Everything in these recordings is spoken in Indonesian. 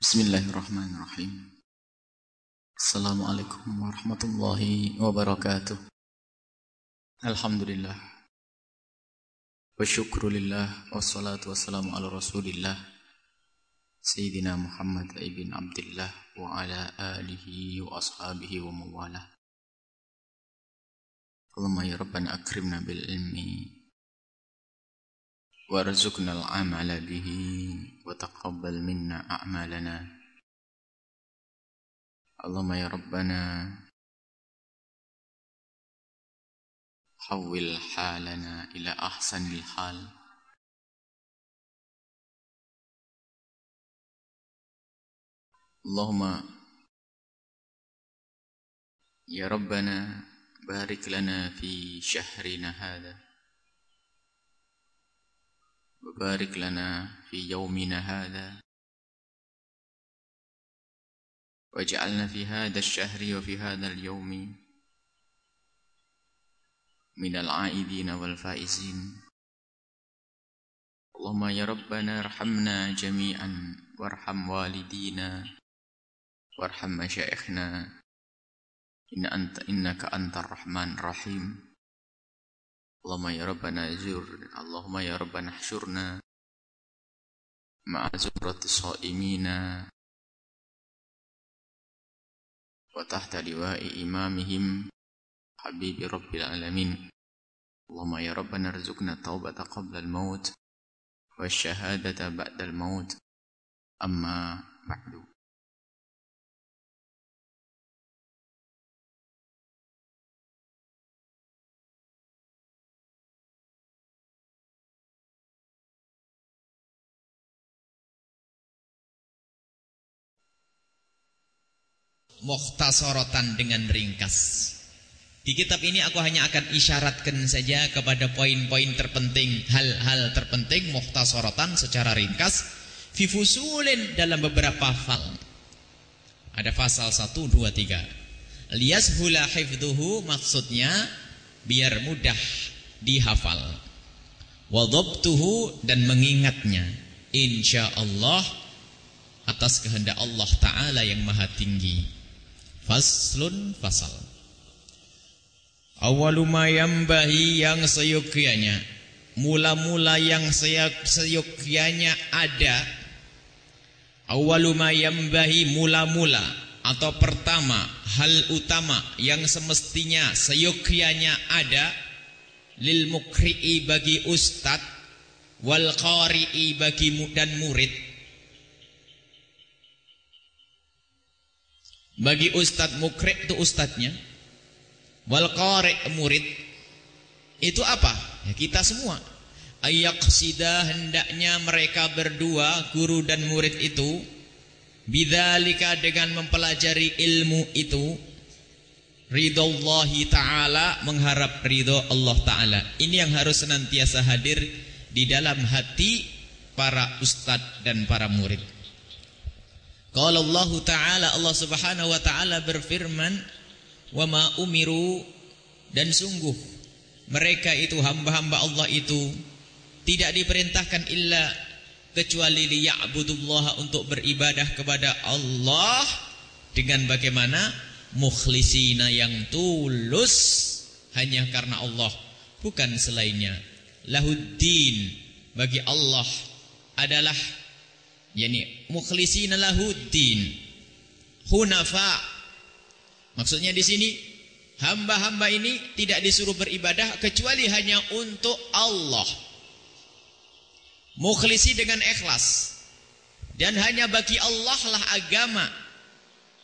Bismillahirrahmanirrahim. Assalamualaikum warahmatullahi wabarakatuh. Alhamdulillah. Wa syukrulillah wassalatu wassalamu ala Rasulillah Sayyidina Muhammad ibn Abdullah wa ala alihi wa ashabihi wa mawalah. Allahumma ya Rabbana akrimna bil ilmi وارزقنا العمل به وتقبل منا أعمالنا. اللهم يا ربنا حول حالنا إلى أحسن الحال. اللهم يا ربنا بارك لنا في شهرنا هذا. وبارك لنا في يومنا هذا. واجعلنا في هذا الشهر وفي هذا اليوم من العائدين والفائزين. اللهم يا ربنا ارحمنا جميعا وارحم والدينا وارحم مشايخنا. إن أنت إنك أنت الرحمن الرحيم. اللهم يا ربنا زر اللهم يا ربنا احشرنا مع زمرة الصائمين وتحت لواء إمامهم حبيب رب العالمين. اللهم يا ربنا ارزقنا التوبة قبل الموت والشهادة بعد الموت. أما بعد. Mukhtasaratan dengan ringkas. Di kitab ini aku hanya akan isyaratkan saja kepada poin-poin terpenting, hal-hal terpenting mukhtasaratan secara ringkas fi fusulin dalam beberapa fal. Ada pasal 1 2 3. Liyashula hifdhuhu maksudnya biar mudah dihafal. Wa dan mengingatnya insyaallah atas kehendak Allah taala yang maha tinggi. Faslun fasal. Awaluma bahi yang seyogyanya Mula-mula yang seyogyanya ada. Awaluma bahi mula-mula Atau pertama Hal utama yang semestinya seyogyanya ada Lil mukri'i bagi ustad Wal qari'i bagi dan murid Bagi ustadz mukrek itu ustadznya. Wal qari' murid. Itu apa? Ya kita semua. Ayaqsida hendaknya mereka berdua guru dan murid itu bidzalika dengan mempelajari ilmu itu ridallahi taala mengharap ridho Allah taala. Ini yang harus senantiasa hadir di dalam hati para ustadz dan para murid. Qala Allah Ta'ala Allah Subhanahu wa taala berfirman, "Wa ma umiru" dan sungguh mereka itu hamba-hamba Allah itu tidak diperintahkan illa kecuali liya'budullah untuk beribadah kepada Allah dengan bagaimana? Mukhlisina yang tulus hanya karena Allah bukan selainnya. Lahuddin bagi Allah adalah yani mukhlisina lahuddin hunafa. Maksudnya di sini hamba-hamba ini tidak disuruh beribadah kecuali hanya untuk Allah. Mukhlisi dengan ikhlas. Dan hanya bagi Allah lah agama.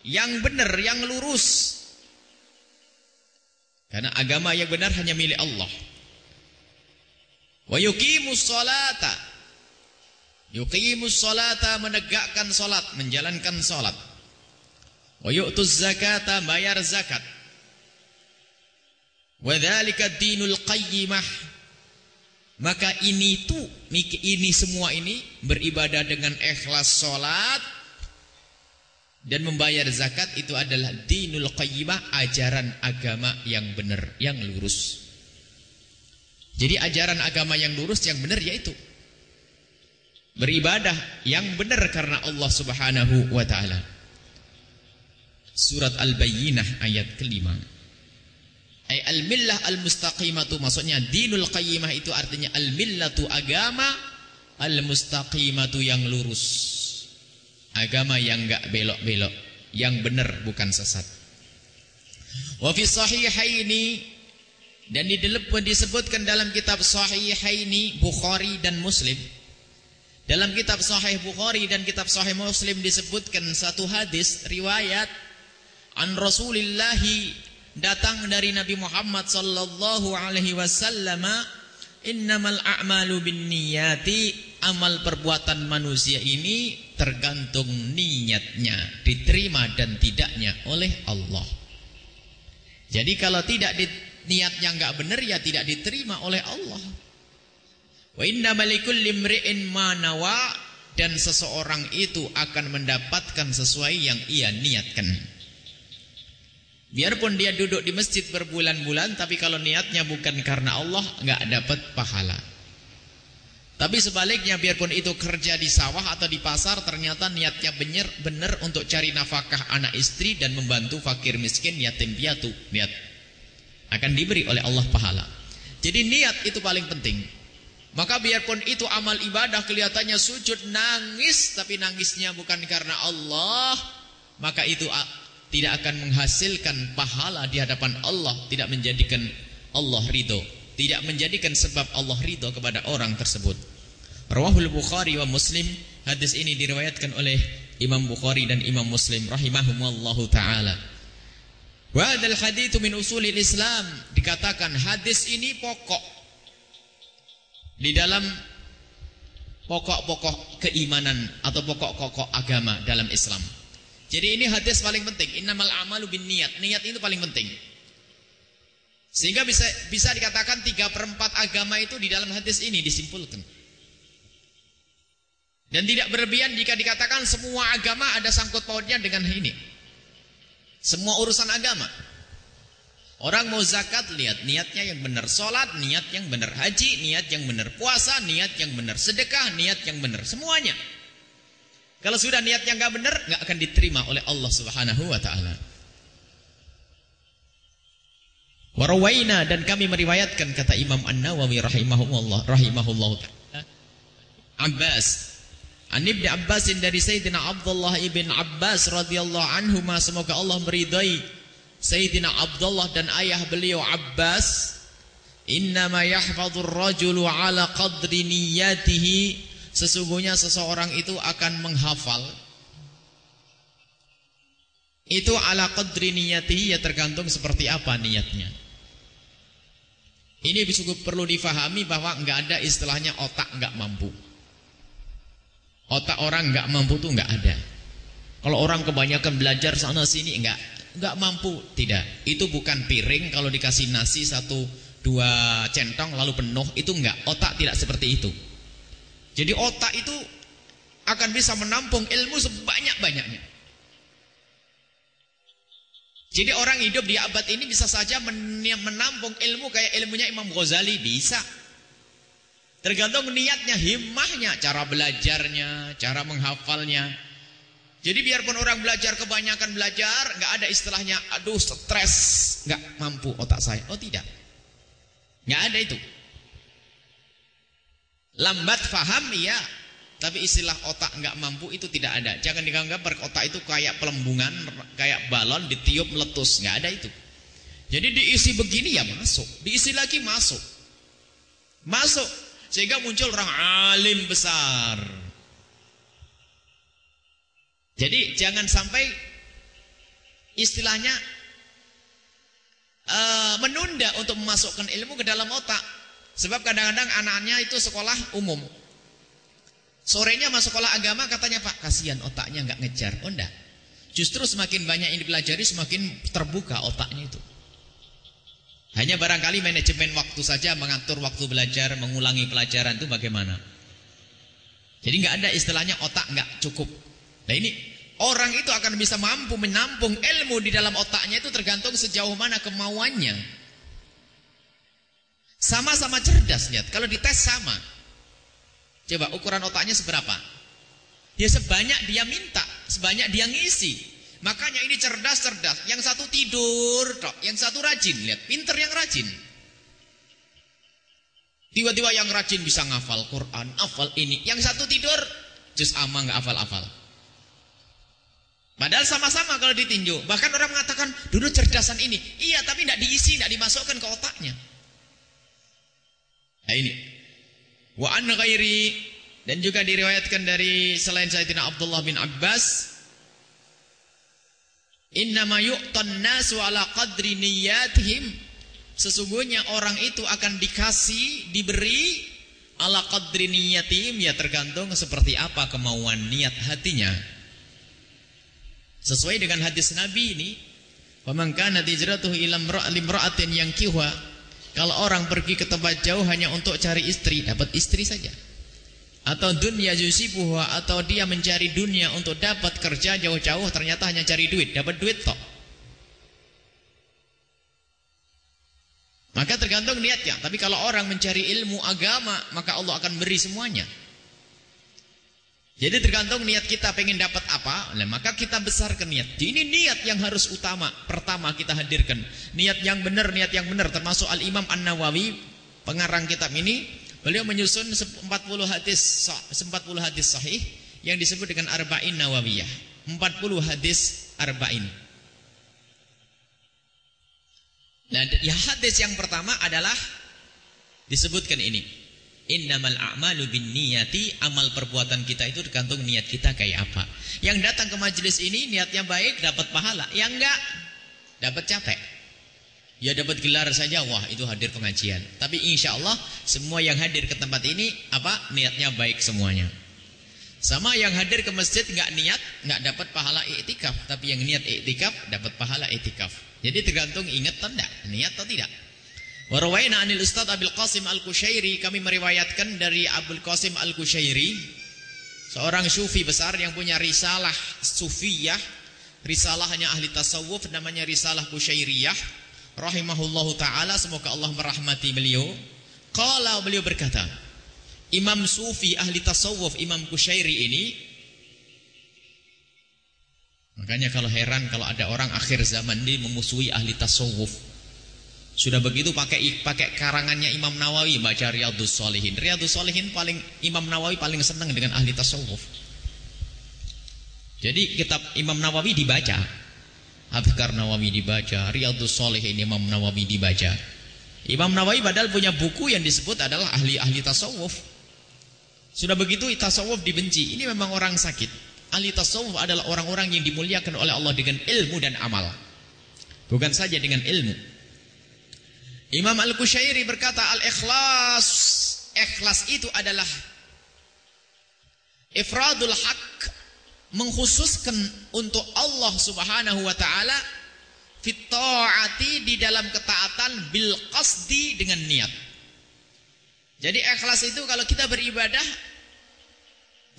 Yang benar yang lurus. Karena agama yang benar hanya milik Allah. Wa yuqimus salata Yuqimus salata menegakkan salat, menjalankan salat. Wa yu'tuz zakata bayar zakat. Wa dzalika dinul qayyimah. Maka ini itu ini semua ini beribadah dengan ikhlas salat dan membayar zakat itu adalah dinul qayyimah, ajaran agama yang benar, yang lurus. Jadi ajaran agama yang lurus yang benar yaitu beribadah yang benar karena Allah Subhanahu wa taala. Surat Al-Bayyinah ayat kelima. Ay al-millah al-mustaqimatu maksudnya dinul qayyimah itu artinya al-millatu agama al-mustaqimatu yang lurus. Agama yang enggak belok-belok, yang benar bukan sesat. Wa fi sahihaini dan di disebutkan dalam kitab sahihaini Bukhari dan Muslim dalam kitab Sahih Bukhari dan kitab Sahih Muslim disebutkan satu hadis riwayat an Rasulillah datang dari Nabi Muhammad sallallahu alaihi wasallam innamal a'malu binniyati amal perbuatan manusia ini tergantung niatnya diterima dan tidaknya oleh Allah. Jadi kalau tidak di, niatnya enggak benar ya tidak diterima oleh Allah. Wa inna malikul limri'in manawa dan seseorang itu akan mendapatkan sesuai yang ia niatkan. Biarpun dia duduk di masjid berbulan-bulan tapi kalau niatnya bukan karena Allah enggak dapat pahala. Tapi sebaliknya biarpun itu kerja di sawah atau di pasar ternyata niatnya benar benar untuk cari nafkah anak istri dan membantu fakir miskin yatim piatu niat akan diberi oleh Allah pahala. Jadi niat itu paling penting. Maka biarpun itu amal ibadah kelihatannya sujud nangis tapi nangisnya bukan karena Allah, maka itu tidak akan menghasilkan pahala di hadapan Allah, tidak menjadikan Allah ridho, tidak menjadikan sebab Allah ridho kepada orang tersebut. Rawahul Bukhari wa Muslim, hadis ini diriwayatkan oleh Imam Bukhari dan Imam Muslim rahimahumallahu taala. Wa hadzal hadits min usulil Islam dikatakan hadis ini pokok di dalam pokok-pokok keimanan atau pokok-pokok agama dalam Islam. Jadi ini hadis paling penting. Innamal amalu bin niat. Niat itu paling penting. Sehingga bisa bisa dikatakan tiga perempat agama itu di dalam hadis ini disimpulkan. Dan tidak berlebihan jika dikatakan semua agama ada sangkut pautnya dengan ini. Semua urusan agama. Orang mau zakat lihat niatnya yang benar, sholat niat yang benar, haji niat yang benar, puasa niat yang benar, sedekah niat yang benar, semuanya. Kalau sudah niatnya nggak benar, nggak akan diterima oleh Allah Subhanahu wa taala. Warawaina dan kami meriwayatkan kata Imam An-Nawawi rahimahullah rahimahullah Abbas An Ibn Abbas dari Sayyidina Abdullah ibn Abbas radhiyallahu anhu semoga Allah meridai Sayyidina Abdullah dan ayah beliau Abbas Innama yahfadhur rajulu ala qadri niyatihi. Sesungguhnya seseorang itu akan menghafal. Itu ala qadri niyatihi ya tergantung seperti apa niatnya. Ini cukup perlu difahami bahwa enggak ada istilahnya otak enggak mampu. Otak orang enggak mampu itu enggak ada. Kalau orang kebanyakan belajar sana sini enggak nggak mampu. Tidak. Itu bukan piring kalau dikasih nasi satu dua centong lalu penuh itu nggak. Otak tidak seperti itu. Jadi otak itu akan bisa menampung ilmu sebanyak-banyaknya. Jadi orang hidup di abad ini bisa saja menampung ilmu kayak ilmunya Imam Ghazali bisa. Tergantung niatnya himmahnya cara belajarnya cara menghafalnya jadi biarpun orang belajar kebanyakan belajar, nggak ada istilahnya, aduh stres, nggak mampu otak saya. Oh tidak, nggak ada itu. Lambat faham iya, tapi istilah otak nggak mampu itu tidak ada. Jangan dianggap otak itu kayak pelembungan, kayak balon ditiup meletus, nggak ada itu. Jadi diisi begini ya masuk, diisi lagi masuk, masuk sehingga muncul orang alim besar. Jadi jangan sampai istilahnya uh, menunda untuk memasukkan ilmu ke dalam otak. Sebab kadang-kadang anaknya itu sekolah umum. Sorenya masuk sekolah agama katanya Pak, kasihan otaknya nggak ngejar. Oh enggak. Justru semakin banyak yang dipelajari semakin terbuka otaknya itu. Hanya barangkali manajemen waktu saja mengatur waktu belajar, mengulangi pelajaran itu bagaimana. Jadi nggak ada istilahnya otak nggak cukup. Nah ini orang itu akan bisa mampu menampung ilmu di dalam otaknya itu tergantung sejauh mana kemauannya. Sama-sama cerdas lihat. Kalau dites sama. Coba ukuran otaknya seberapa? Ya sebanyak dia minta, sebanyak dia ngisi. Makanya ini cerdas-cerdas. Yang satu tidur, tok. yang satu rajin. Lihat, pinter yang rajin. Tiba-tiba yang rajin bisa ngafal Quran, hafal ini. Yang satu tidur, jus ama nggak hafal-hafal. Padahal sama-sama kalau ditinjau. Bahkan orang mengatakan, dulu cerdasan ini. Iya, tapi tidak diisi, tidak dimasukkan ke otaknya. Nah ini. Wa an ghairi dan juga diriwayatkan dari selain Sayyidina Abdullah bin Abbas Innama yu'tan nasu ala qadri niyatihim Sesungguhnya orang itu akan dikasih, diberi ala qadri niyatihim ya tergantung seperti apa kemauan niat hatinya. Sesuai dengan hadis Nabi ini, "Faman kana hijratuhu ila imra'atin yankihuha" Kalau orang pergi ke tempat jauh hanya untuk cari istri, dapat istri saja. Atau dunia yusibuha atau dia mencari dunia untuk dapat kerja jauh-jauh ternyata hanya cari duit dapat duit toh maka tergantung niatnya. Tapi kalau orang mencari ilmu agama maka Allah akan beri semuanya jadi tergantung niat kita pengen dapat apa nah, maka kita besarkan niat ini niat yang harus utama pertama kita hadirkan niat yang benar niat yang benar termasuk Al-Imam An-Nawawi pengarang kitab ini Beliau menyusun 40 hadis 40 hadis sahih yang disebut dengan arba'in nawawiyah. 40 hadis arba'in. Nah, ya hadis yang pertama adalah disebutkan ini. Innamal a'malu bin niyati amal perbuatan kita itu tergantung niat kita kayak apa. Yang datang ke majelis ini niatnya baik dapat pahala, yang enggak dapat capek. Ya dapat gelar saja, wah itu hadir pengajian. Tapi insya Allah semua yang hadir ke tempat ini apa niatnya baik semuanya. Sama yang hadir ke masjid nggak niat nggak dapat pahala iktikaf, tapi yang niat iktikaf dapat pahala iktikaf. Jadi tergantung ingat atau tidak, niat atau tidak. Warwaina anil Ustaz Abdul Qasim Al-Kushairi. Kami meriwayatkan dari Abdul Qasim Al-Kushairi seorang sufi besar yang punya risalah sufiyah, risalahnya ahli tasawuf namanya risalah Kushairiyah. Rahimahullahu taala semoga Allah merahmati beliau. Qala beliau berkata Imam Sufi ahli tasawuf Imam Kushairi ini makanya kalau heran kalau ada orang akhir zaman ini memusuhi ahli tasawuf sudah begitu pakai pakai karangannya Imam Nawawi baca Riyadhus Shalihin. Riyadhus Shalihin paling Imam Nawawi paling senang dengan ahli tasawuf. Jadi kitab Imam Nawawi dibaca Adhkar Nawawi dibaca, Riyadhus Shalihin Imam Nawawi dibaca. Imam Nawawi padahal punya buku yang disebut adalah ahli-ahli tasawuf. Sudah begitu tasawuf dibenci. Ini memang orang sakit. Ahli tasawuf adalah orang-orang yang dimuliakan oleh Allah dengan ilmu dan amal. Bukan saja dengan ilmu. Imam Al-Kushairi berkata al-ikhlas. Ikhlas itu adalah ifradul haq mengkhususkan untuk Allah Subhanahu wa taala fit di dalam ketaatan bil qasdi dengan niat. Jadi ikhlas itu kalau kita beribadah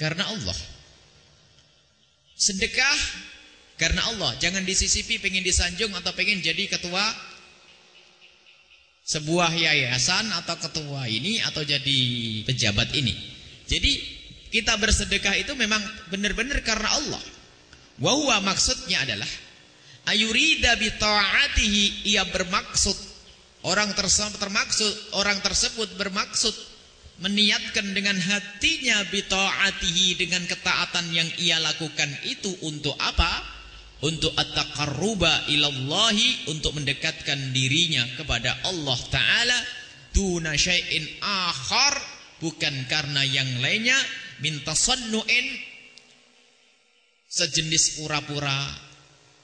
karena Allah. Sedekah karena Allah, jangan disisipi pengen disanjung atau pengen jadi ketua sebuah yayasan atau ketua ini atau jadi pejabat ini. Jadi kita bersedekah itu memang benar-benar karena Allah. Wahwa maksudnya adalah ayurida bi ta'atihi ia bermaksud orang tersebut termaksud orang tersebut bermaksud meniatkan dengan hatinya bi ta'atihi dengan ketaatan yang ia lakukan itu untuk apa? Untuk at-taqarruba ilallahi untuk mendekatkan dirinya kepada Allah taala duna syai'in akhar bukan karena yang lainnya minta sannu'in sejenis pura-pura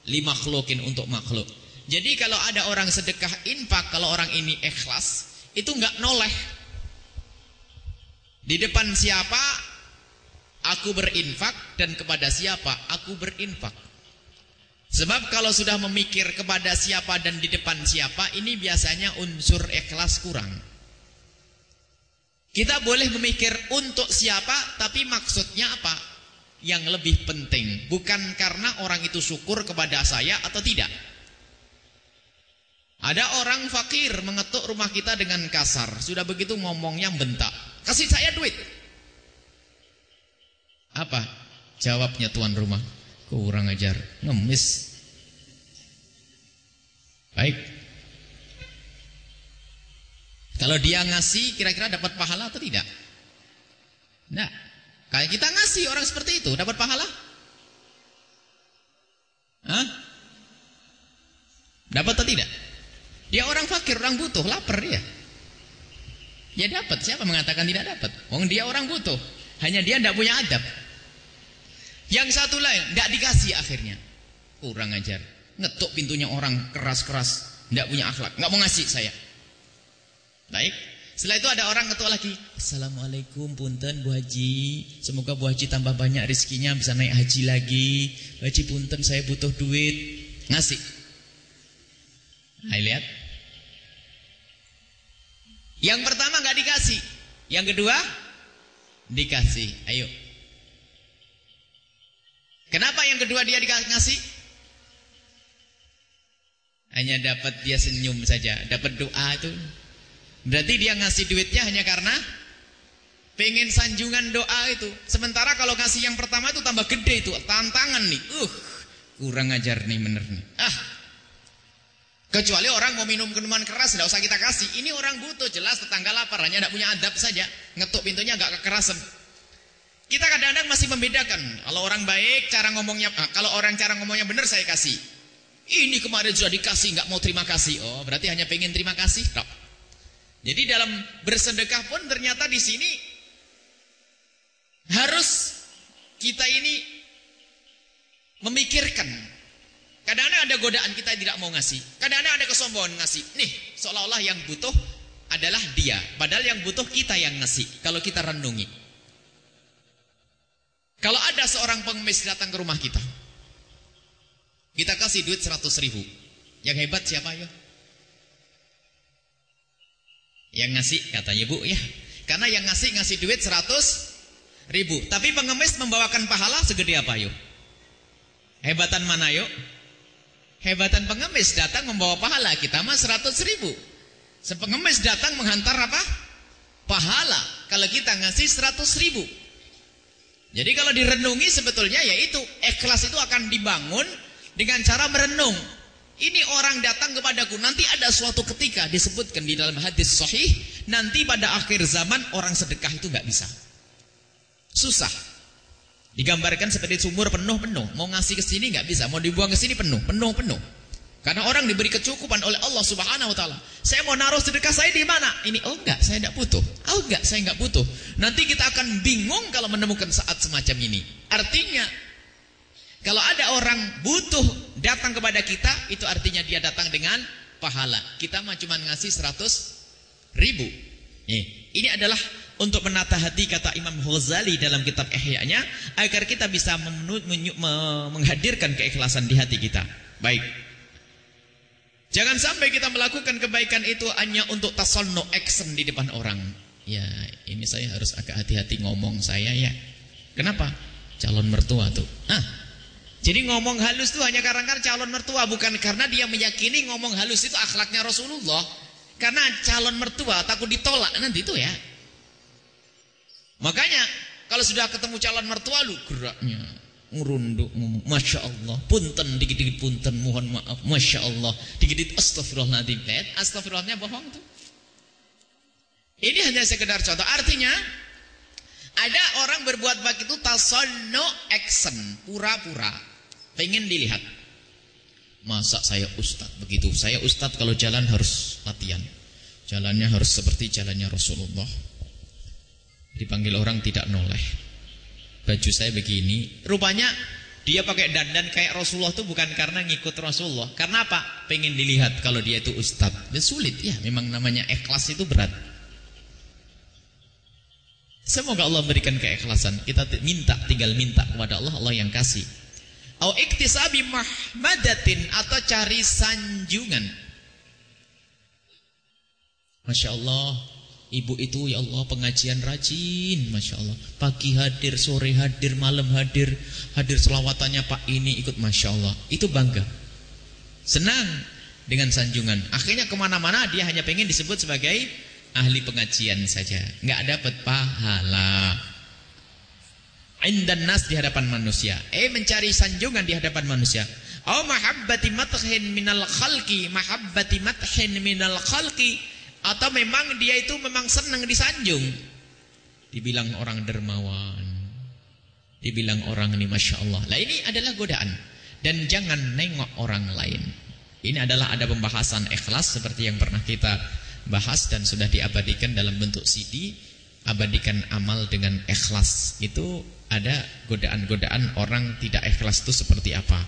lima makhlukin untuk makhluk. Jadi kalau ada orang sedekah infak, kalau orang ini ikhlas, itu enggak noleh. Di depan siapa aku berinfak dan kepada siapa aku berinfak. Sebab kalau sudah memikir kepada siapa dan di depan siapa, ini biasanya unsur ikhlas kurang. Kita boleh memikir untuk siapa, tapi maksudnya apa? Yang lebih penting, bukan karena orang itu syukur kepada saya atau tidak. Ada orang fakir mengetuk rumah kita dengan kasar. Sudah begitu ngomongnya bentak. Kasih saya duit. Apa jawabnya tuan rumah? Kurang ajar, ngemis. Baik. Kalau dia ngasih kira-kira dapat pahala atau tidak? Nah, kayak kita ngasih orang seperti itu dapat pahala? Hah? Dapat atau tidak? Dia orang fakir, orang butuh, lapar dia. Ya dapat. Siapa mengatakan tidak dapat? Wong dia orang butuh. Hanya dia tidak punya adab. Yang satu lain tidak dikasih akhirnya. Kurang ajar. Ngetuk pintunya orang keras-keras, tidak punya akhlak, nggak mau ngasih saya. Baik. Setelah itu ada orang ketua lagi. Assalamualaikum punten Bu Haji. Semoga Bu Haji tambah banyak rezekinya bisa naik haji lagi. Bu Haji punten saya butuh duit. Ngasih. Nah, lihat. Yang pertama nggak dikasih. Yang kedua dikasih. Ayo. Kenapa yang kedua dia dikasih? Hanya dapat dia senyum saja, dapat doa itu Berarti dia ngasih duitnya hanya karena pengen sanjungan doa itu. Sementara kalau kasih yang pertama itu tambah gede itu, tantangan nih. Uh, kurang ajar nih bener nih. Ah. Kecuali orang mau minum minuman keras tidak usah kita kasih. Ini orang butuh jelas tetangga lapar hanya tidak punya adab saja. Ngetuk pintunya agak kekerasan. Kita kadang-kadang masih membedakan. Kalau orang baik cara ngomongnya, ah, kalau orang cara ngomongnya benar saya kasih. Ini kemarin sudah dikasih nggak mau terima kasih. Oh berarti hanya pengen terima kasih. Jadi dalam bersedekah pun ternyata di sini harus kita ini memikirkan. Kadang-kadang ada godaan kita tidak mau ngasih. Kadang-kadang ada kesombongan ngasih. Nih, seolah-olah yang butuh adalah dia. Padahal yang butuh kita yang ngasih. Kalau kita renungi. Kalau ada seorang pengemis datang ke rumah kita. Kita kasih duit 100 ribu. Yang hebat siapa ya? Yang ngasih katanya bu ya. Karena yang ngasih ngasih duit 100 ribu. Tapi pengemis membawakan pahala segede apa yuk? Hebatan mana yuk? Hebatan pengemis datang membawa pahala. Kita mah 100 ribu. Sepengemis datang menghantar apa? Pahala. Kalau kita ngasih 100 ribu. Jadi kalau direnungi sebetulnya yaitu ikhlas itu akan dibangun dengan cara merenung. Ini orang datang kepadaku nanti ada suatu ketika disebutkan di dalam hadis sahih nanti pada akhir zaman orang sedekah itu nggak bisa. Susah. Digambarkan seperti sumur penuh-penuh, mau ngasih ke sini nggak bisa, mau dibuang ke sini penuh, penuh-penuh. Karena orang diberi kecukupan oleh Allah Subhanahu wa taala. Saya mau naruh sedekah saya di mana? Ini oh enggak, saya enggak butuh. Oh enggak, saya enggak butuh. Nanti kita akan bingung kalau menemukan saat semacam ini. Artinya kalau ada orang butuh datang kepada kita, itu artinya dia datang dengan pahala. Kita mah cuma ngasih 100 ribu. ini adalah untuk menata hati kata Imam Ghazali dalam kitab Ihya-nya agar kita bisa menghadirkan keikhlasan di hati kita. Baik. Jangan sampai kita melakukan kebaikan itu hanya untuk tasalno action di depan orang. Ya, ini saya harus agak hati-hati ngomong saya ya. Kenapa? Calon mertua tuh. Ah, jadi ngomong halus itu hanya karena calon mertua bukan karena dia meyakini ngomong halus itu akhlaknya Rasulullah. Karena calon mertua takut ditolak nanti itu ya. Makanya kalau sudah ketemu calon mertua lu geraknya ngomong Masya Allah punten dikit-dikit punten mohon maaf Masya Allah dikit-dikit astagfirullahaladzim astagfirullahnya bohong tuh ini hanya sekedar contoh artinya ada orang berbuat baik itu tasono action pura-pura Pengen dilihat. Masa saya ustadz begitu? Saya ustadz kalau jalan harus latihan. Jalannya harus seperti jalannya Rasulullah. Dipanggil orang tidak noleh. Baju saya begini. Rupanya dia pakai dandan kayak Rasulullah itu bukan karena ngikut Rasulullah. Karena apa? Pengen dilihat kalau dia itu ustadz. Ya sulit ya. Memang namanya ikhlas itu berat. Semoga Allah berikan keikhlasan. Kita minta, tinggal minta kepada Allah, Allah yang kasih. Au iktisabi mahmadatin atau cari sanjungan. Masya Allah, ibu itu ya Allah pengajian rajin, Masya Allah. Pagi hadir, sore hadir, malam hadir, hadir selawatannya Pak ini ikut Masya Allah. Itu bangga. Senang dengan sanjungan. Akhirnya ke mana-mana dia hanya pengen disebut sebagai ahli pengajian saja. Nggak dapat pahala. indan nas di hadapan manusia. Eh mencari sanjungan di hadapan manusia. Au mahabbati mathin minal khalqi, mahabbati mathin minal khalqi atau memang dia itu memang senang disanjung. Dibilang orang dermawan. Dibilang orang ini Masya Allah. Lah ini adalah godaan. Dan jangan nengok orang lain. Ini adalah ada pembahasan ikhlas seperti yang pernah kita bahas dan sudah diabadikan dalam bentuk CD. Abadikan amal dengan ikhlas. Itu ada godaan-godaan orang tidak ikhlas itu seperti apa.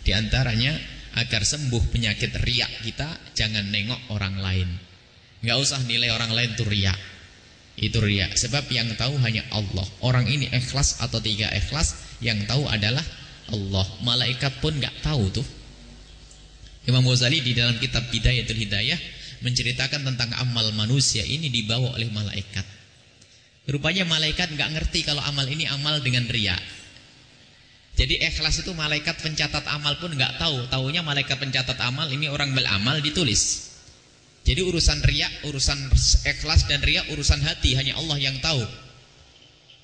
Di antaranya agar sembuh penyakit riak kita jangan nengok orang lain. Enggak usah nilai orang lain itu riak. Itu riak. Sebab yang tahu hanya Allah. Orang ini ikhlas atau tidak ikhlas yang tahu adalah Allah. Malaikat pun enggak tahu tuh. Imam Ghazali di dalam kitab Bidayatul Hidayah menceritakan tentang amal manusia ini dibawa oleh malaikat. Rupanya malaikat nggak ngerti kalau amal ini amal dengan ria. Jadi ikhlas itu malaikat pencatat amal pun nggak tahu. Tahunya malaikat pencatat amal ini orang beramal ditulis. Jadi urusan ria, urusan ikhlas dan ria, urusan hati hanya Allah yang tahu.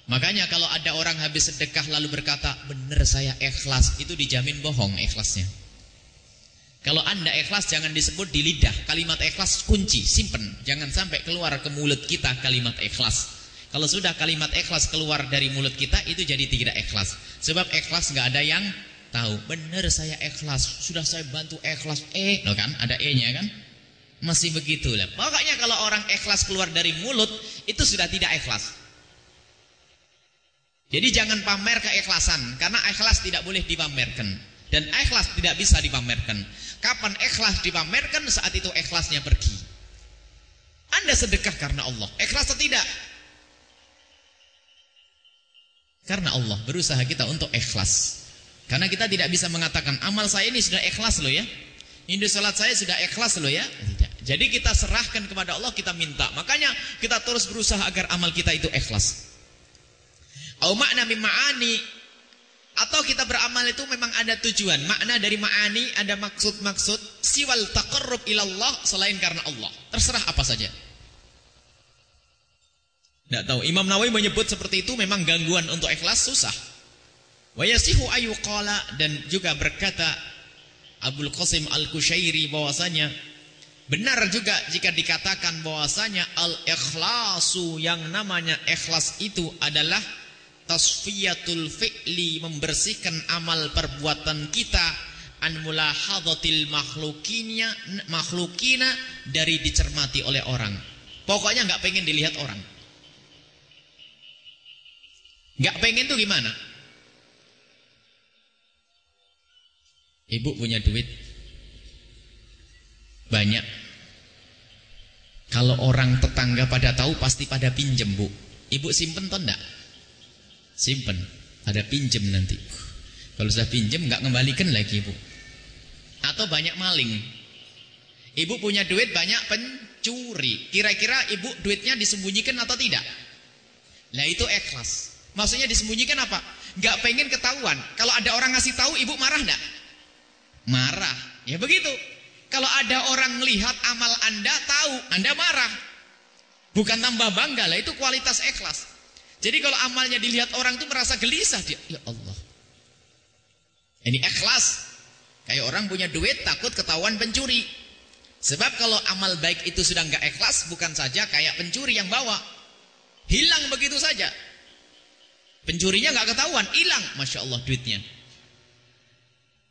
Makanya kalau ada orang habis sedekah lalu berkata, benar saya ikhlas, itu dijamin bohong ikhlasnya. Kalau anda ikhlas jangan disebut di lidah. Kalimat ikhlas kunci, simpen. Jangan sampai keluar ke mulut kita kalimat ikhlas. Kalau sudah kalimat ikhlas keluar dari mulut kita itu jadi tidak ikhlas. Sebab ikhlas nggak ada yang tahu. Benar saya ikhlas, sudah saya bantu ikhlas. Eh, kan? Ada e-nya kan? Masih begitu lah. Pokoknya kalau orang ikhlas keluar dari mulut itu sudah tidak ikhlas. Jadi jangan pamer keikhlasan karena ikhlas tidak boleh dipamerkan dan ikhlas tidak bisa dipamerkan. Kapan ikhlas dipamerkan saat itu ikhlasnya pergi. Anda sedekah karena Allah. Ikhlas atau tidak? Karena Allah berusaha kita untuk ikhlas. Karena kita tidak bisa mengatakan amal saya ini sudah ikhlas loh ya. Ini salat saya sudah ikhlas loh ya. Tidak. Jadi kita serahkan kepada Allah, kita minta. Makanya kita terus berusaha agar amal kita itu ikhlas. Au makna mima'ani atau kita beramal itu memang ada tujuan. Makna dari ma'ani ada maksud-maksud siwal taqarrub ilallah selain karena Allah. Terserah apa saja. Tidak tahu. Imam Nawawi menyebut seperti itu memang gangguan untuk ikhlas susah. Wa yasihu ayuqala dan juga berkata Abdul Qasim Al-Kushairi bahwasanya benar juga jika dikatakan bahwasanya al-ikhlasu yang namanya ikhlas itu adalah tasfiyatul fi'li membersihkan amal perbuatan kita an mulahadhatil makhlukinya makhlukina dari dicermati oleh orang. Pokoknya nggak pengen dilihat orang. Nggak pengen tuh gimana? Ibu punya duit banyak. Kalau orang tetangga pada tahu pasti pada pinjem, Bu. Ibu simpen toh enggak? Simpen, ada pinjem nanti. Kalau sudah pinjem nggak ngembalikan lagi ibu. Atau banyak maling. Ibu punya duit banyak pencuri. Kira-kira ibu duitnya disembunyikan atau tidak? Nah itu ikhlas. Maksudnya disembunyikan apa? Gak pengen ketahuan. Kalau ada orang ngasih tahu, ibu marah enggak? Marah. Ya begitu. Kalau ada orang melihat amal anda, tahu, anda marah. Bukan tambah bangga lah, itu kualitas ikhlas. Jadi kalau amalnya dilihat orang itu merasa gelisah dia, ya Allah. Ini ikhlas. Kayak orang punya duit takut ketahuan pencuri. Sebab kalau amal baik itu sudah nggak ikhlas, bukan saja kayak pencuri yang bawa. Hilang begitu saja. Pencurinya nggak ketahuan, hilang. Masya Allah duitnya.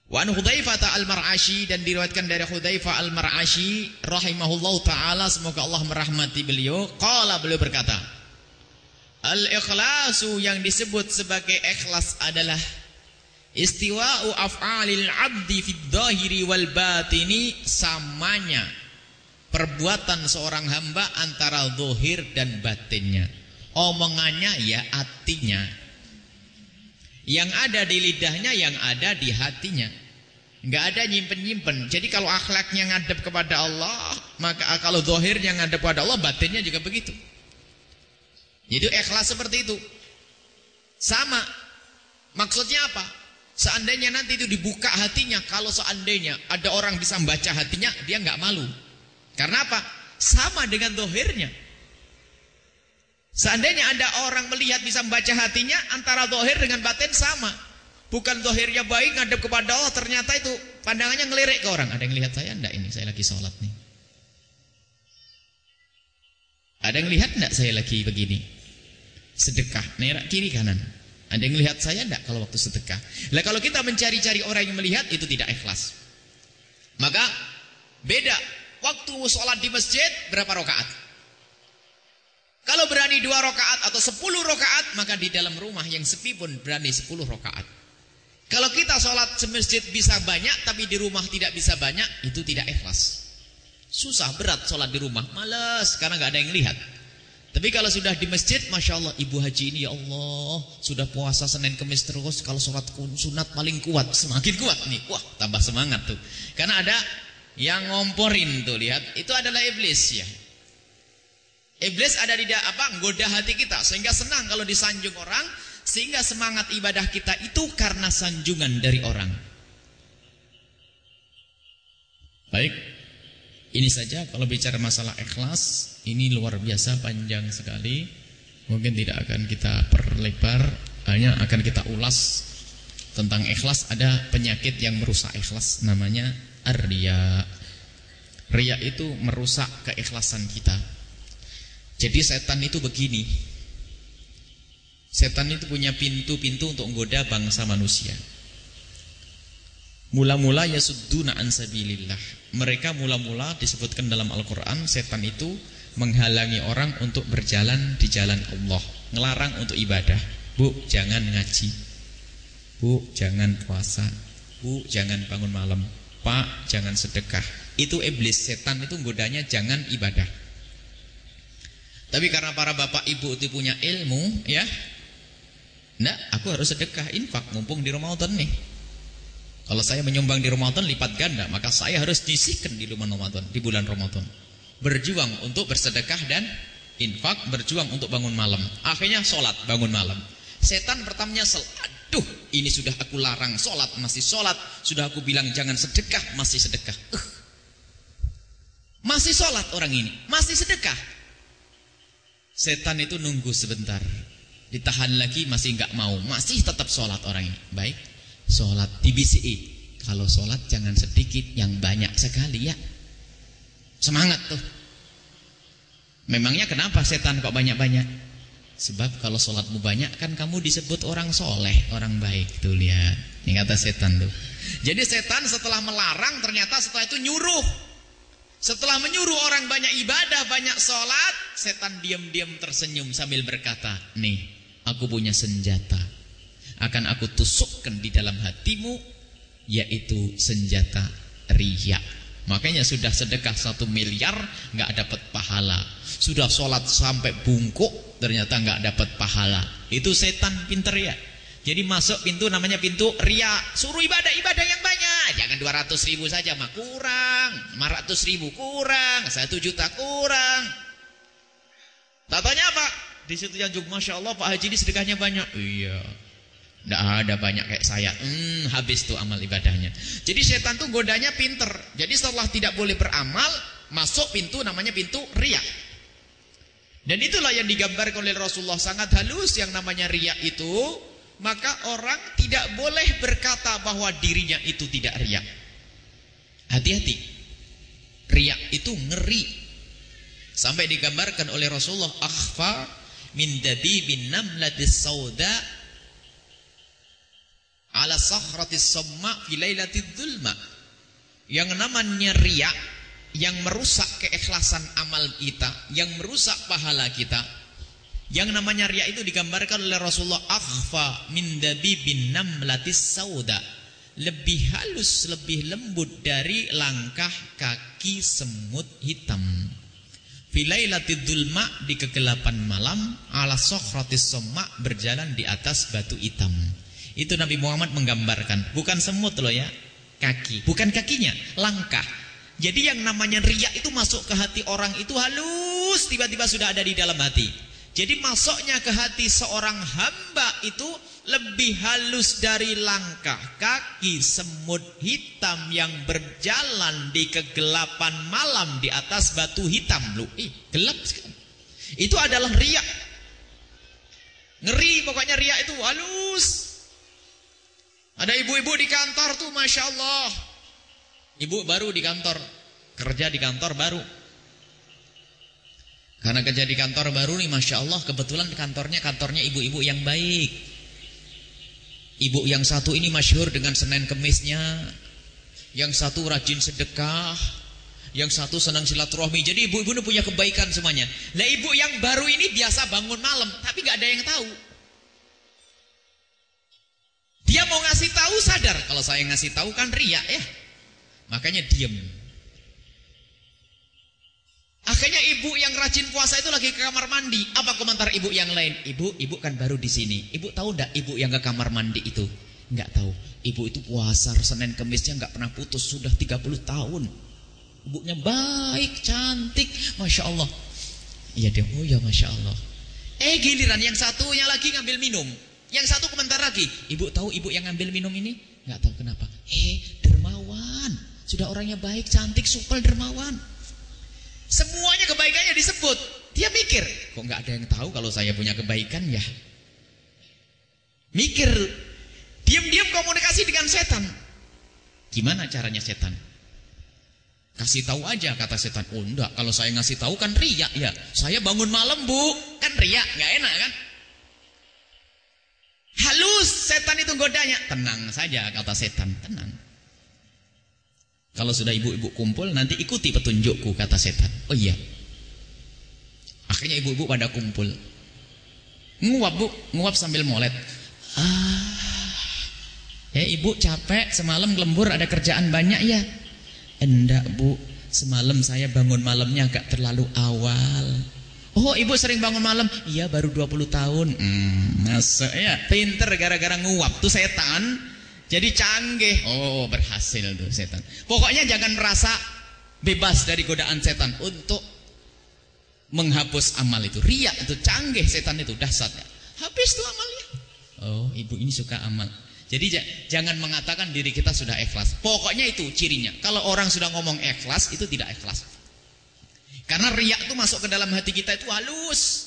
Wan Hudzaifah al-Mar'ashi dan diriwayatkan dari Hudzaifah al-Mar'ashi rahimahullahu taala semoga Allah merahmati beliau, qala beliau berkata, Al-ikhlasu yang disebut sebagai ikhlas adalah istiwa'u af'alil 'abdi fid dhahiri wal batini samanya perbuatan seorang hamba antara zahir dan batinnya. Omongannya ya hatinya. Yang ada di lidahnya, yang ada di hatinya. Enggak ada nyimpen-nyimpen. Jadi kalau akhlaknya ngadep kepada Allah, maka kalau zahirnya ngadep kepada Allah, batinnya juga begitu. Jadi ikhlas seperti itu. Sama. Maksudnya apa? Seandainya nanti itu dibuka hatinya, kalau seandainya ada orang bisa membaca hatinya, dia nggak malu. Karena apa? Sama dengan dohirnya. Seandainya ada orang melihat bisa membaca hatinya antara dohir dengan batin sama. Bukan dohirnya baik ngadep kepada Allah ternyata itu pandangannya ngelirik ke orang. Ada yang lihat saya enggak ini saya lagi sholat nih. Ada yang lihat enggak saya lagi begini? Sedekah, nerak kiri kanan. Ada yang lihat saya enggak kalau waktu sedekah? Lah kalau kita mencari-cari orang yang melihat itu tidak ikhlas. Maka beda waktu sholat di masjid berapa rakaat? Kalau berani dua rakaat atau sepuluh rakaat, maka di dalam rumah yang sepi pun berani sepuluh rakaat. Kalau kita sholat semasjid bisa banyak, tapi di rumah tidak bisa banyak, itu tidak ikhlas. Susah, berat sholat di rumah. Males, karena nggak ada yang lihat. Tapi kalau sudah di masjid, Masya Allah, Ibu Haji ini ya Allah, sudah puasa Senin Kemis terus, kalau sholat sunat paling kuat, semakin kuat nih. Wah, tambah semangat tuh. Karena ada yang ngomporin tuh, lihat. Itu adalah iblis ya. Iblis ada di apa? Goda hati kita sehingga senang kalau disanjung orang, sehingga semangat ibadah kita itu karena sanjungan dari orang. Baik. Ini saja kalau bicara masalah ikhlas, ini luar biasa panjang sekali. Mungkin tidak akan kita perlebar, hanya akan kita ulas tentang ikhlas ada penyakit yang merusak ikhlas namanya arya. Ria itu merusak keikhlasan kita. Jadi setan itu begini. Setan itu punya pintu-pintu untuk menggoda bangsa manusia. Mula-mula yasudduna an sabilillah. Mereka mula-mula disebutkan dalam Al-Qur'an setan itu menghalangi orang untuk berjalan di jalan Allah, ngelarang untuk ibadah. Bu, jangan ngaji. Bu, jangan puasa. Bu, jangan bangun malam. Pak, jangan sedekah. Itu iblis, setan itu godanya jangan ibadah. Tapi karena para bapak ibu itu punya ilmu, ya, nah, aku harus sedekah infak mumpung di Ramadan nih. Kalau saya menyumbang di Ramadan lipat ganda, maka saya harus disihkan di bulan Ramadan, di bulan Ramadan. Berjuang untuk bersedekah dan infak, berjuang untuk bangun malam. Akhirnya sholat, bangun malam. Setan pertamanya sel, aduh, ini sudah aku larang sholat, masih sholat. Sudah aku bilang jangan sedekah, masih sedekah. Uh. Masih sholat orang ini, masih sedekah. Setan itu nunggu sebentar. Ditahan lagi masih nggak mau. Masih tetap sholat orang ini. Baik. Sholat di BCI. Kalau sholat jangan sedikit. Yang banyak sekali ya. Semangat tuh. Memangnya kenapa setan kok banyak-banyak? Sebab kalau sholatmu banyak kan kamu disebut orang soleh. Orang baik. Tuh lihat. Ini kata setan tuh. Jadi setan setelah melarang ternyata setelah itu nyuruh. Setelah menyuruh orang banyak ibadah, banyak sholat, setan diam-diam tersenyum sambil berkata, nih, aku punya senjata. Akan aku tusukkan di dalam hatimu, yaitu senjata riya. Makanya sudah sedekah satu miliar, nggak dapat pahala. Sudah sholat sampai bungkuk, ternyata nggak dapat pahala. Itu setan pinter ya. Jadi masuk pintu namanya pintu ria. Suruh ibadah-ibadah yang banyak. Jangan 200 ribu saja mah kurang. 500 ribu kurang. 1 juta kurang. Tatanya apa? Di situ yang juga Masya Allah Pak Haji ini sedekahnya banyak. Iya. Tidak ada banyak kayak saya. Hmm, habis tuh amal ibadahnya. Jadi setan tuh godanya pinter. Jadi setelah tidak boleh beramal, masuk pintu namanya pintu ria. Dan itulah yang digambarkan oleh Rasulullah sangat halus yang namanya ria itu maka orang tidak boleh berkata bahwa dirinya itu tidak riak. Hati-hati. Riak itu ngeri. Sampai digambarkan oleh Rasulullah akhfa min dabibin namlatis sauda ala sakhratis samma fi lailatid dhulma. Yang namanya riak yang merusak keikhlasan amal kita, yang merusak pahala kita, yang namanya ria itu digambarkan oleh Rasulullah akhfa min dabibin namlatis sauda. Lebih halus, lebih lembut dari langkah kaki semut hitam. Filailatid dulma di kegelapan malam ala sokratis somma berjalan di atas batu hitam. Itu Nabi Muhammad menggambarkan, bukan semut loh ya, kaki, bukan kakinya, langkah. Jadi yang namanya riak itu masuk ke hati orang itu halus, tiba-tiba sudah ada di dalam hati. Jadi masuknya ke hati seorang hamba itu lebih halus dari langkah kaki semut hitam yang berjalan di kegelapan malam di atas batu hitam. Lu, eh, gelap sekali. Itu adalah riak. Ngeri pokoknya riak itu halus. Ada ibu-ibu di kantor tuh Masya Allah. Ibu baru di kantor. Kerja di kantor baru. Karena kerja di kantor baru nih Masya Allah kebetulan kantornya kantornya ibu-ibu yang baik. Ibu yang satu ini masyhur dengan Senin Kemisnya. Yang satu rajin sedekah. Yang satu senang silaturahmi. Jadi ibu-ibu ini punya kebaikan semuanya. Lah ibu yang baru ini biasa bangun malam. Tapi gak ada yang tahu. Dia mau ngasih tahu sadar. Kalau saya ngasih tahu kan riak ya. Makanya diem. Akhirnya ibu yang rajin puasa itu lagi ke kamar mandi. Apa komentar ibu yang lain? Ibu, ibu kan baru di sini. Ibu tahu enggak ibu yang ke kamar mandi itu? Enggak tahu. Ibu itu puasa Senin Kemisnya enggak pernah putus sudah 30 tahun. Ibunya baik, cantik, masya Allah. Iya dia, oh ya masya Allah. Eh giliran yang satunya lagi ngambil minum. Yang satu komentar lagi, ibu tahu ibu yang ngambil minum ini? Enggak tahu kenapa. Eh dermawan, sudah orangnya baik, cantik, supel, dermawan. Semuanya kebaikannya disebut. Dia mikir, kok nggak ada yang tahu kalau saya punya kebaikan ya? Mikir, diam-diam komunikasi dengan setan. Gimana caranya setan? Kasih tahu aja kata setan. Oh enggak, kalau saya ngasih tahu kan riak ya. Saya bangun malam bu, kan riak, nggak enak kan? Halus setan itu godanya. Tenang saja kata setan, tenang. Kalau sudah ibu-ibu kumpul nanti ikuti petunjukku kata setan. Oh iya. Akhirnya ibu-ibu pada kumpul. Nguap bu, nguap sambil molet. Ah, ya ibu capek semalam lembur ada kerjaan banyak ya. Enggak bu, semalam saya bangun malamnya agak terlalu awal. Oh ibu sering bangun malam? Iya baru 20 tahun. Hmm, masa ya pinter gara-gara nguap tuh setan jadi canggih. Oh, berhasil tuh setan. Pokoknya jangan merasa bebas dari godaan setan untuk menghapus amal itu. Riak itu canggih setan itu dahsyatnya. Habis tuh amalnya. Oh, ibu ini suka amal. Jadi jangan mengatakan diri kita sudah ikhlas. Pokoknya itu cirinya. Kalau orang sudah ngomong ikhlas itu tidak ikhlas. Karena riak itu masuk ke dalam hati kita itu halus.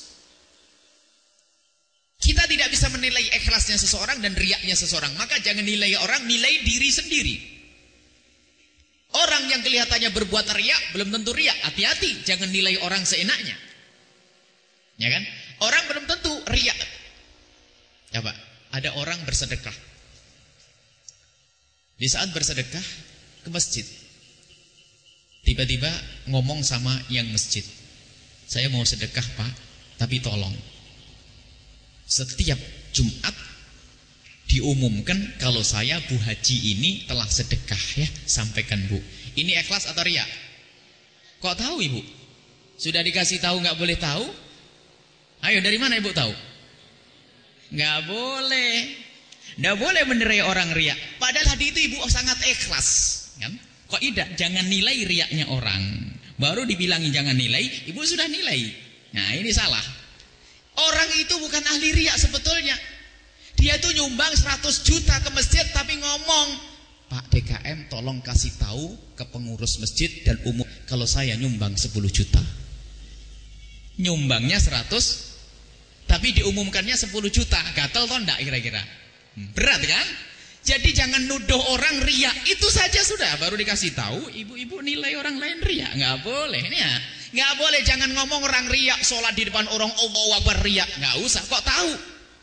Kita tidak bisa menilai ikhlasnya seseorang dan riaknya seseorang. Maka jangan nilai orang, nilai diri sendiri. Orang yang kelihatannya berbuat riak, belum tentu riak. Hati-hati, jangan nilai orang seenaknya. Ya kan? Orang belum tentu riak. Coba, ada orang bersedekah. Di saat bersedekah ke masjid. Tiba-tiba ngomong sama yang masjid. Saya mau sedekah pak, tapi tolong setiap Jumat diumumkan kalau saya Bu Haji ini telah sedekah ya, sampaikan Bu. Ini ikhlas atau riak? Kok tahu Ibu? Sudah dikasih tahu nggak boleh tahu? Ayo dari mana Ibu tahu? Nggak boleh. Nggak boleh menerai orang riak. Padahal tadi itu Ibu sangat ikhlas, kan? Kok tidak? Jangan nilai riaknya orang. Baru dibilangi jangan nilai, Ibu sudah nilai. Nah, ini salah. Orang itu bukan ahli riak sebetulnya. Dia itu nyumbang 100 juta ke masjid tapi ngomong, Pak DKM tolong kasih tahu ke pengurus masjid dan umum kalau saya nyumbang 10 juta. Nyumbangnya 100 tapi diumumkannya 10 juta. Gatel toh enggak kira-kira? Berat kan? Jadi jangan nuduh orang riak. Itu saja sudah baru dikasih tahu ibu-ibu nilai orang lain riak. Enggak boleh. Ini ya. Nggak boleh jangan ngomong orang riak sholat di depan orang Allah Akbar riak. Nggak usah. Kok tahu?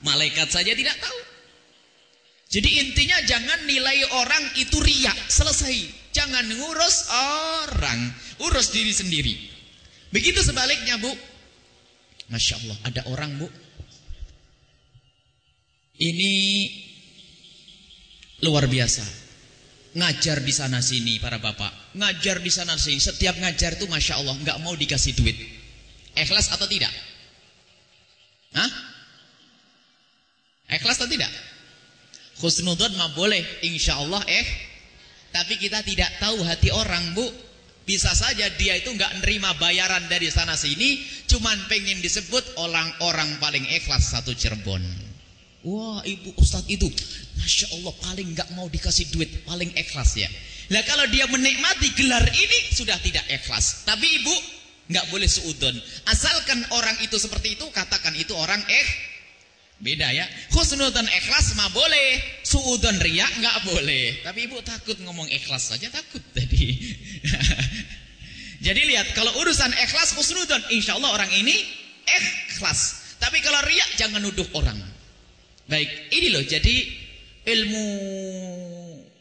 Malaikat saja tidak tahu. Jadi intinya jangan nilai orang itu riak. Selesai. Jangan ngurus orang. Urus diri sendiri. Begitu sebaliknya bu. Masya Allah. Ada orang bu. Ini luar biasa ngajar di sana sini para bapak. Ngajar di sana sini. Setiap ngajar itu masya Allah nggak mau dikasih duit. Ikhlas atau tidak? Hah? ikhlas atau tidak? Khusnudon mah boleh insya Allah eh. Tapi kita tidak tahu hati orang bu. Bisa saja dia itu nggak nerima bayaran dari sana sini cuman pengen disebut orang-orang paling ikhlas satu Cirebon Wah ibu ustadz itu Masya Allah paling nggak mau dikasih duit Paling ikhlas ya Nah kalau dia menikmati gelar ini Sudah tidak ikhlas Tapi ibu nggak boleh seudon Asalkan orang itu seperti itu Katakan itu orang eh Beda ya. Husnudan ikhlas mah boleh, suudon riak nggak boleh. Tapi ibu takut ngomong ikhlas saja takut tadi. Jadi lihat kalau urusan ikhlas husnudan, insya Allah orang ini ikhlas. Tapi kalau riak jangan nuduh orang. Baik, ini loh. Jadi ilmu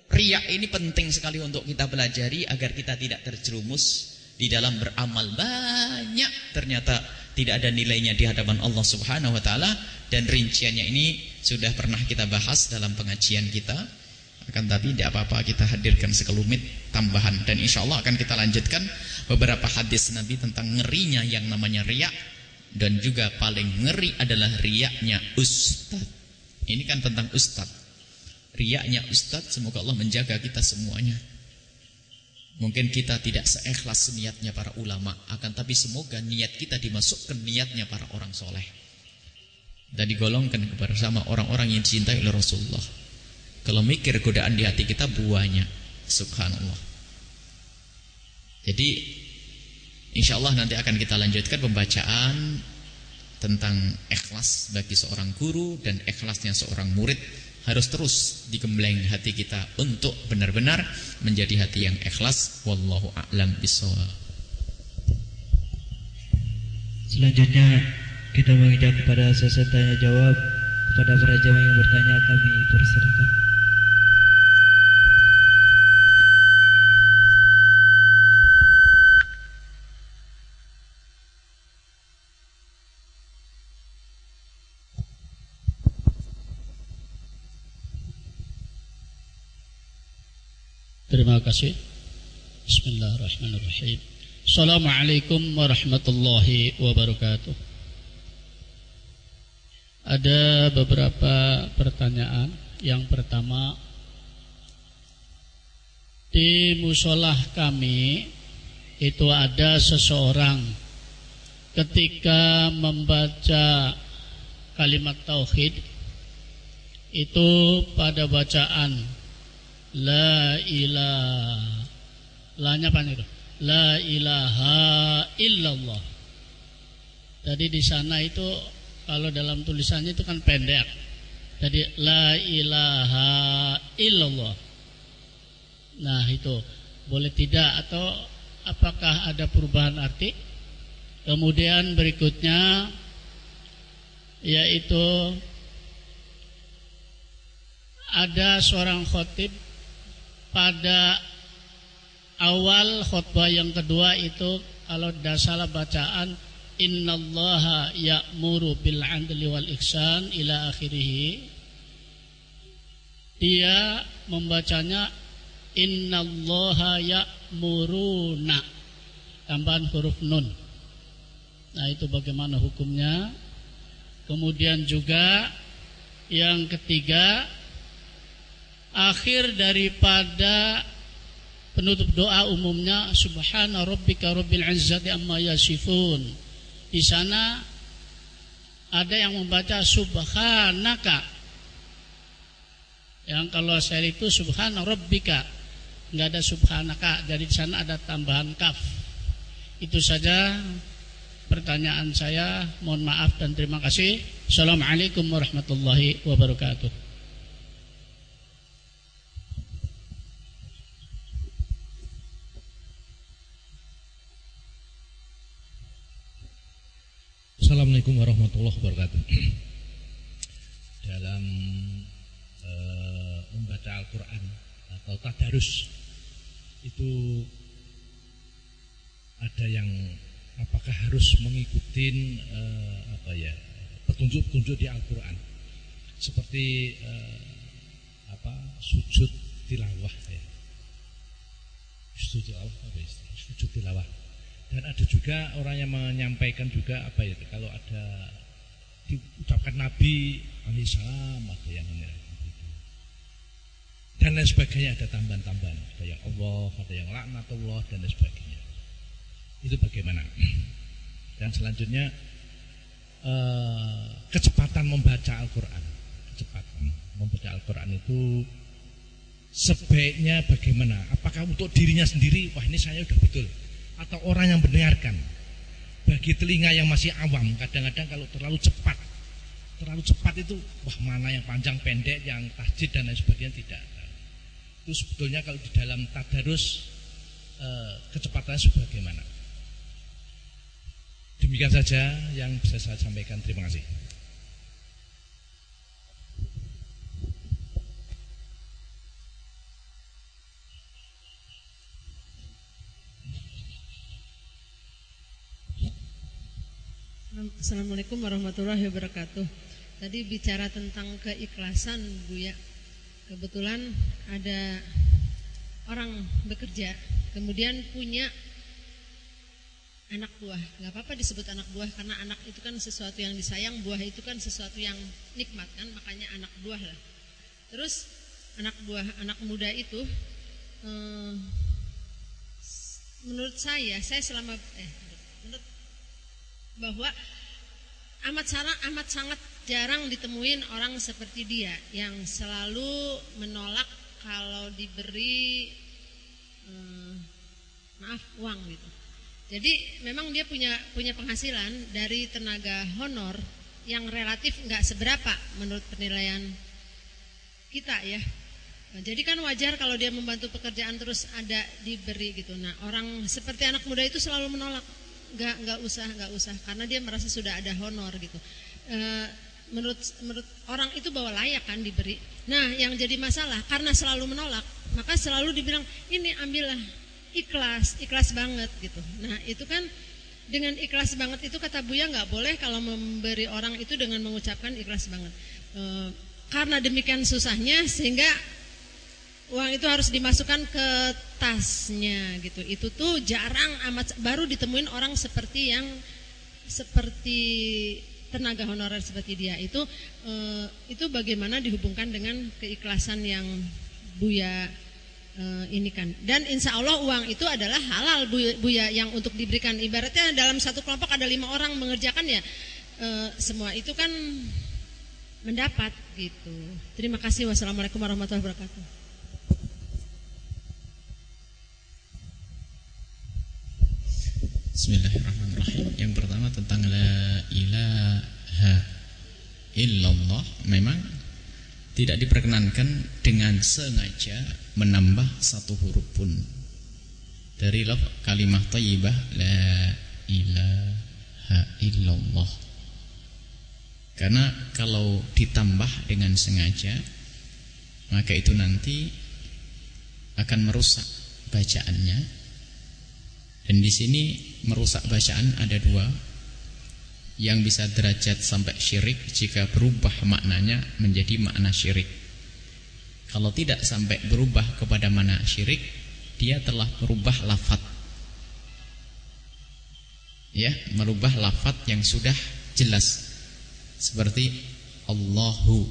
riak ini penting sekali untuk kita pelajari agar kita tidak terjerumus di dalam beramal banyak ternyata tidak ada nilainya di hadapan Allah Subhanahu wa taala dan rinciannya ini sudah pernah kita bahas dalam pengajian kita akan tapi tidak apa-apa kita hadirkan sekelumit tambahan dan insya Allah akan kita lanjutkan beberapa hadis Nabi tentang ngerinya yang namanya riak dan juga paling ngeri adalah riaknya ustad ini kan tentang ustad riaknya ustad semoga Allah menjaga kita semuanya. Mungkin kita tidak seikhlas niatnya para ulama Akan tapi semoga niat kita dimasukkan niatnya para orang soleh. Dan digolongkan kepada sama orang-orang yang dicintai oleh Rasulullah. Kalau mikir godaan di hati kita buahnya. Subhanallah. Jadi Insya Allah nanti akan kita lanjutkan pembacaan Tentang ikhlas bagi seorang guru Dan ikhlasnya seorang murid harus terus digembleng hati kita untuk benar-benar menjadi hati yang ikhlas. Wallahu a'lam bishawab. Selanjutnya kita mengajak kepada sesi tanya jawab kepada para jamaah yang bertanya kami persilakan Terima kasih. Bismillahirrahmanirrahim. Assalamualaikum warahmatullahi wabarakatuh. Ada beberapa pertanyaan. Yang pertama, di musolah kami itu ada seseorang ketika membaca kalimat tauhid itu pada bacaan La ilaha. Lanya apa itu? La ilaha illallah. Jadi di sana itu Kalau dalam tulisannya itu kan pendek. Jadi La ilaha illallah. Nah itu. Boleh tidak atau Apakah ada perubahan arti? Kemudian berikutnya Yaitu Ada seorang khotib pada awal khutbah yang kedua itu kalau tidak salah bacaan innallaha ya'muru bil 'adli wal ihsan ila akhirih. Dia membacanya innallaha ya'muruna. Tambahan huruf nun. Nah itu bagaimana hukumnya? Kemudian juga yang ketiga akhir daripada penutup doa umumnya subhana rabbika rabbil izzati amma yasifun. Di sana ada yang membaca subhanaka. Yang kalau saya itu subhana rabbika enggak ada subhanaka. Jadi di sana ada tambahan kaf. Itu saja pertanyaan saya. Mohon maaf dan terima kasih. Assalamualaikum warahmatullahi wabarakatuh. Assalamualaikum warahmatullahi wabarakatuh. Dalam uh, membaca Al-Quran atau tadarus itu ada yang apakah harus mengikuti uh, apa ya petunjuk-petunjuk di Al-Quran? Seperti uh, apa sujud tilawah ya. Sujud tilawah apa sujud tilawah dan ada juga orang yang menyampaikan juga apa ya kalau ada diucapkan Nabi alaihissalam ada yang gitu. dan lain sebagainya ada tambahan-tambahan. Ada yang Allah ada yang laknatullah dan lain sebagainya. Itu bagaimana? Dan selanjutnya eh, kecepatan membaca Al-Quran. Kecepatan membaca Al-Quran itu sebaiknya bagaimana? Apakah untuk dirinya sendiri? Wah ini saya udah betul atau orang yang mendengarkan. Bagi telinga yang masih awam, kadang-kadang kalau terlalu cepat. Terlalu cepat itu wah mana yang panjang pendek yang tajid dan lain sebagainya tidak. Itu sebetulnya kalau di dalam tadarus eh, kecepatannya sebagaimana. Demikian saja yang bisa saya sampaikan. Terima kasih Assalamualaikum warahmatullahi wabarakatuh. Tadi bicara tentang keikhlasan, Bu ya. Kebetulan ada orang bekerja, kemudian punya anak buah. Gak apa-apa disebut anak buah karena anak itu kan sesuatu yang disayang, buah itu kan sesuatu yang nikmat kan, makanya anak buah lah. Terus anak buah, anak muda itu, eh, menurut saya, saya selama eh, menurut bahwa amat sangat amat sangat jarang ditemuin orang seperti dia yang selalu menolak kalau diberi hmm, maaf uang gitu. Jadi memang dia punya punya penghasilan dari tenaga honor yang relatif nggak seberapa menurut penilaian kita ya. Jadi kan wajar kalau dia membantu pekerjaan terus ada diberi gitu. Nah orang seperti anak muda itu selalu menolak nggak nggak usah nggak usah. Karena dia merasa sudah ada honor gitu. E, menurut menurut orang itu bahwa layak kan diberi. Nah yang jadi masalah karena selalu menolak maka selalu dibilang ini ambillah ikhlas ikhlas banget gitu. Nah itu kan dengan ikhlas banget itu kata Buya nggak boleh kalau memberi orang itu dengan mengucapkan ikhlas banget. E, karena demikian susahnya sehingga uang itu harus dimasukkan ke tasnya gitu. Itu tuh jarang amat baru ditemuin orang seperti yang seperti tenaga honorer seperti dia. Itu eh, itu bagaimana dihubungkan dengan keikhlasan yang Buya eh, ini kan. Dan insya Allah uang itu adalah halal Buya, Buya yang untuk diberikan. Ibaratnya dalam satu kelompok ada lima orang mengerjakan ya eh, semua itu kan mendapat gitu. Terima kasih. Wassalamualaikum warahmatullahi wabarakatuh. Bismillahirrahmanirrahim. Yang pertama tentang la ilaha illallah memang tidak diperkenankan dengan sengaja menambah satu huruf pun dari kalimat thayyibah la ilaha illallah. Karena kalau ditambah dengan sengaja maka itu nanti akan merusak bacaannya dan di sini merusak bacaan ada dua yang bisa derajat sampai syirik jika berubah maknanya menjadi makna syirik. Kalau tidak sampai berubah kepada makna syirik, dia telah merubah lafat. Ya, merubah lafat yang sudah jelas. Seperti Allahu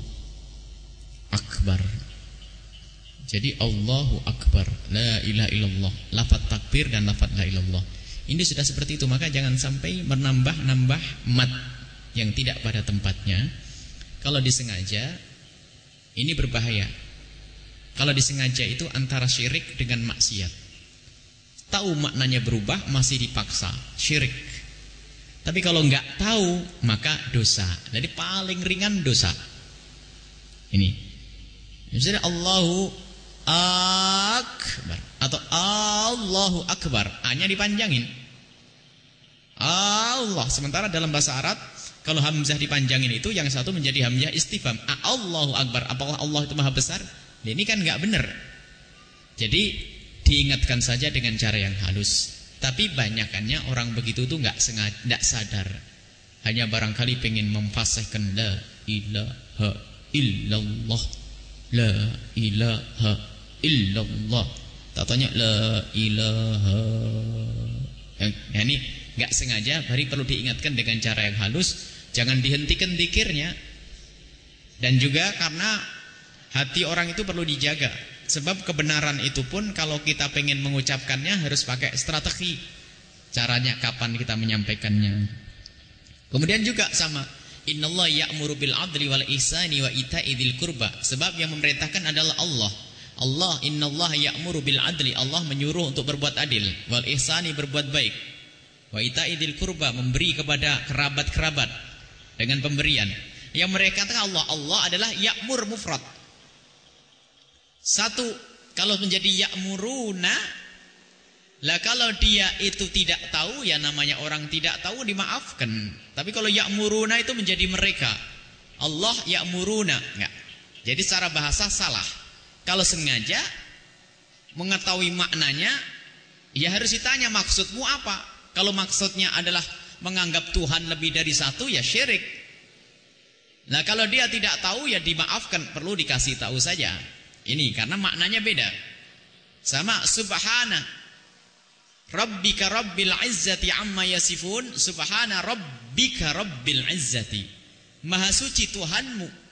Akbar. Jadi Allahu Akbar, la ilaha illallah, lafaz takbir dan lafaz la ilallah. Ini sudah seperti itu, maka jangan sampai menambah-nambah mat yang tidak pada tempatnya. Kalau disengaja, ini berbahaya. Kalau disengaja itu antara syirik dengan maksiat. Tahu maknanya berubah, masih dipaksa, syirik. Tapi kalau nggak tahu, maka dosa. Jadi paling ringan dosa. Ini. Misalnya Allahu akbar. Atau Allahu akbar. Hanya dipanjangin. Allah. Sementara dalam bahasa Arab kalau hamzah dipanjangin itu yang satu menjadi hamzah istifham. Allahu akbar. Apakah Allah itu maha besar? Nah, ini kan nggak benar. Jadi diingatkan saja dengan cara yang halus. Tapi banyakannya orang begitu tuh nggak sengaja nggak sadar. Hanya barangkali pengen memfasihkan la ilaha illallah. La ilaha illallah. Tak tanya la ilaha. Ya ini nggak sengaja, bari perlu diingatkan dengan cara yang halus, jangan dihentikan dikirnya. Dan juga karena hati orang itu perlu dijaga. Sebab kebenaran itu pun kalau kita pengen mengucapkannya harus pakai strategi. Caranya kapan kita menyampaikannya. Kemudian juga sama Innallaha ya'muru bil 'adli wal ihsani wa ita'i dzil qurba. Sebab yang memerintahkan adalah Allah. Allah innallaha ya'muru bil adli Allah menyuruh untuk berbuat adil wal ihsani berbuat baik wa ita'idil kurba memberi kepada kerabat-kerabat dengan pemberian Yang mereka katakan Allah, Allah adalah ya'mur mufrad. Satu, kalau menjadi ya'muruna, lah kalau dia itu tidak tahu, ya namanya orang tidak tahu dimaafkan. Tapi kalau ya'muruna itu menjadi mereka. Allah ya'muruna, enggak. Jadi secara bahasa salah. Kalau sengaja mengetahui maknanya, ya harus ditanya maksudmu apa. Kalau maksudnya adalah menganggap Tuhan lebih dari satu, ya syirik. Nah kalau dia tidak tahu, ya dimaafkan. Perlu dikasih tahu saja. Ini karena maknanya beda. Sama subhana. Rabbika rabbil izzati amma yasifun. Subhana rabbika rabbil izzati. Maha suci Tuhanmu.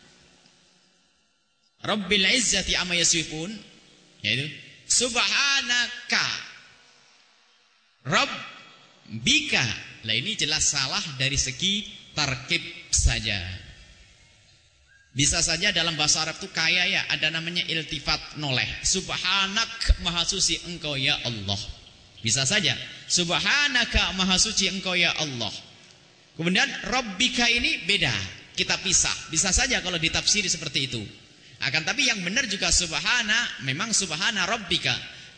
Rabbil izzati amma yasifun. Yaitu subhanaka. Rabbika. Lah ini jelas salah dari segi tarkib saja. Bisa saja dalam bahasa Arab itu kaya ya ada namanya iltifat noleh. Subhanak maha suci engkau ya Allah. Bisa saja. Subhanaka maha suci engkau ya Allah. Kemudian rabbika ini beda. Kita pisah. Bisa saja kalau ditafsiri seperti itu akan tapi yang benar juga subhana, memang subhana rabbika.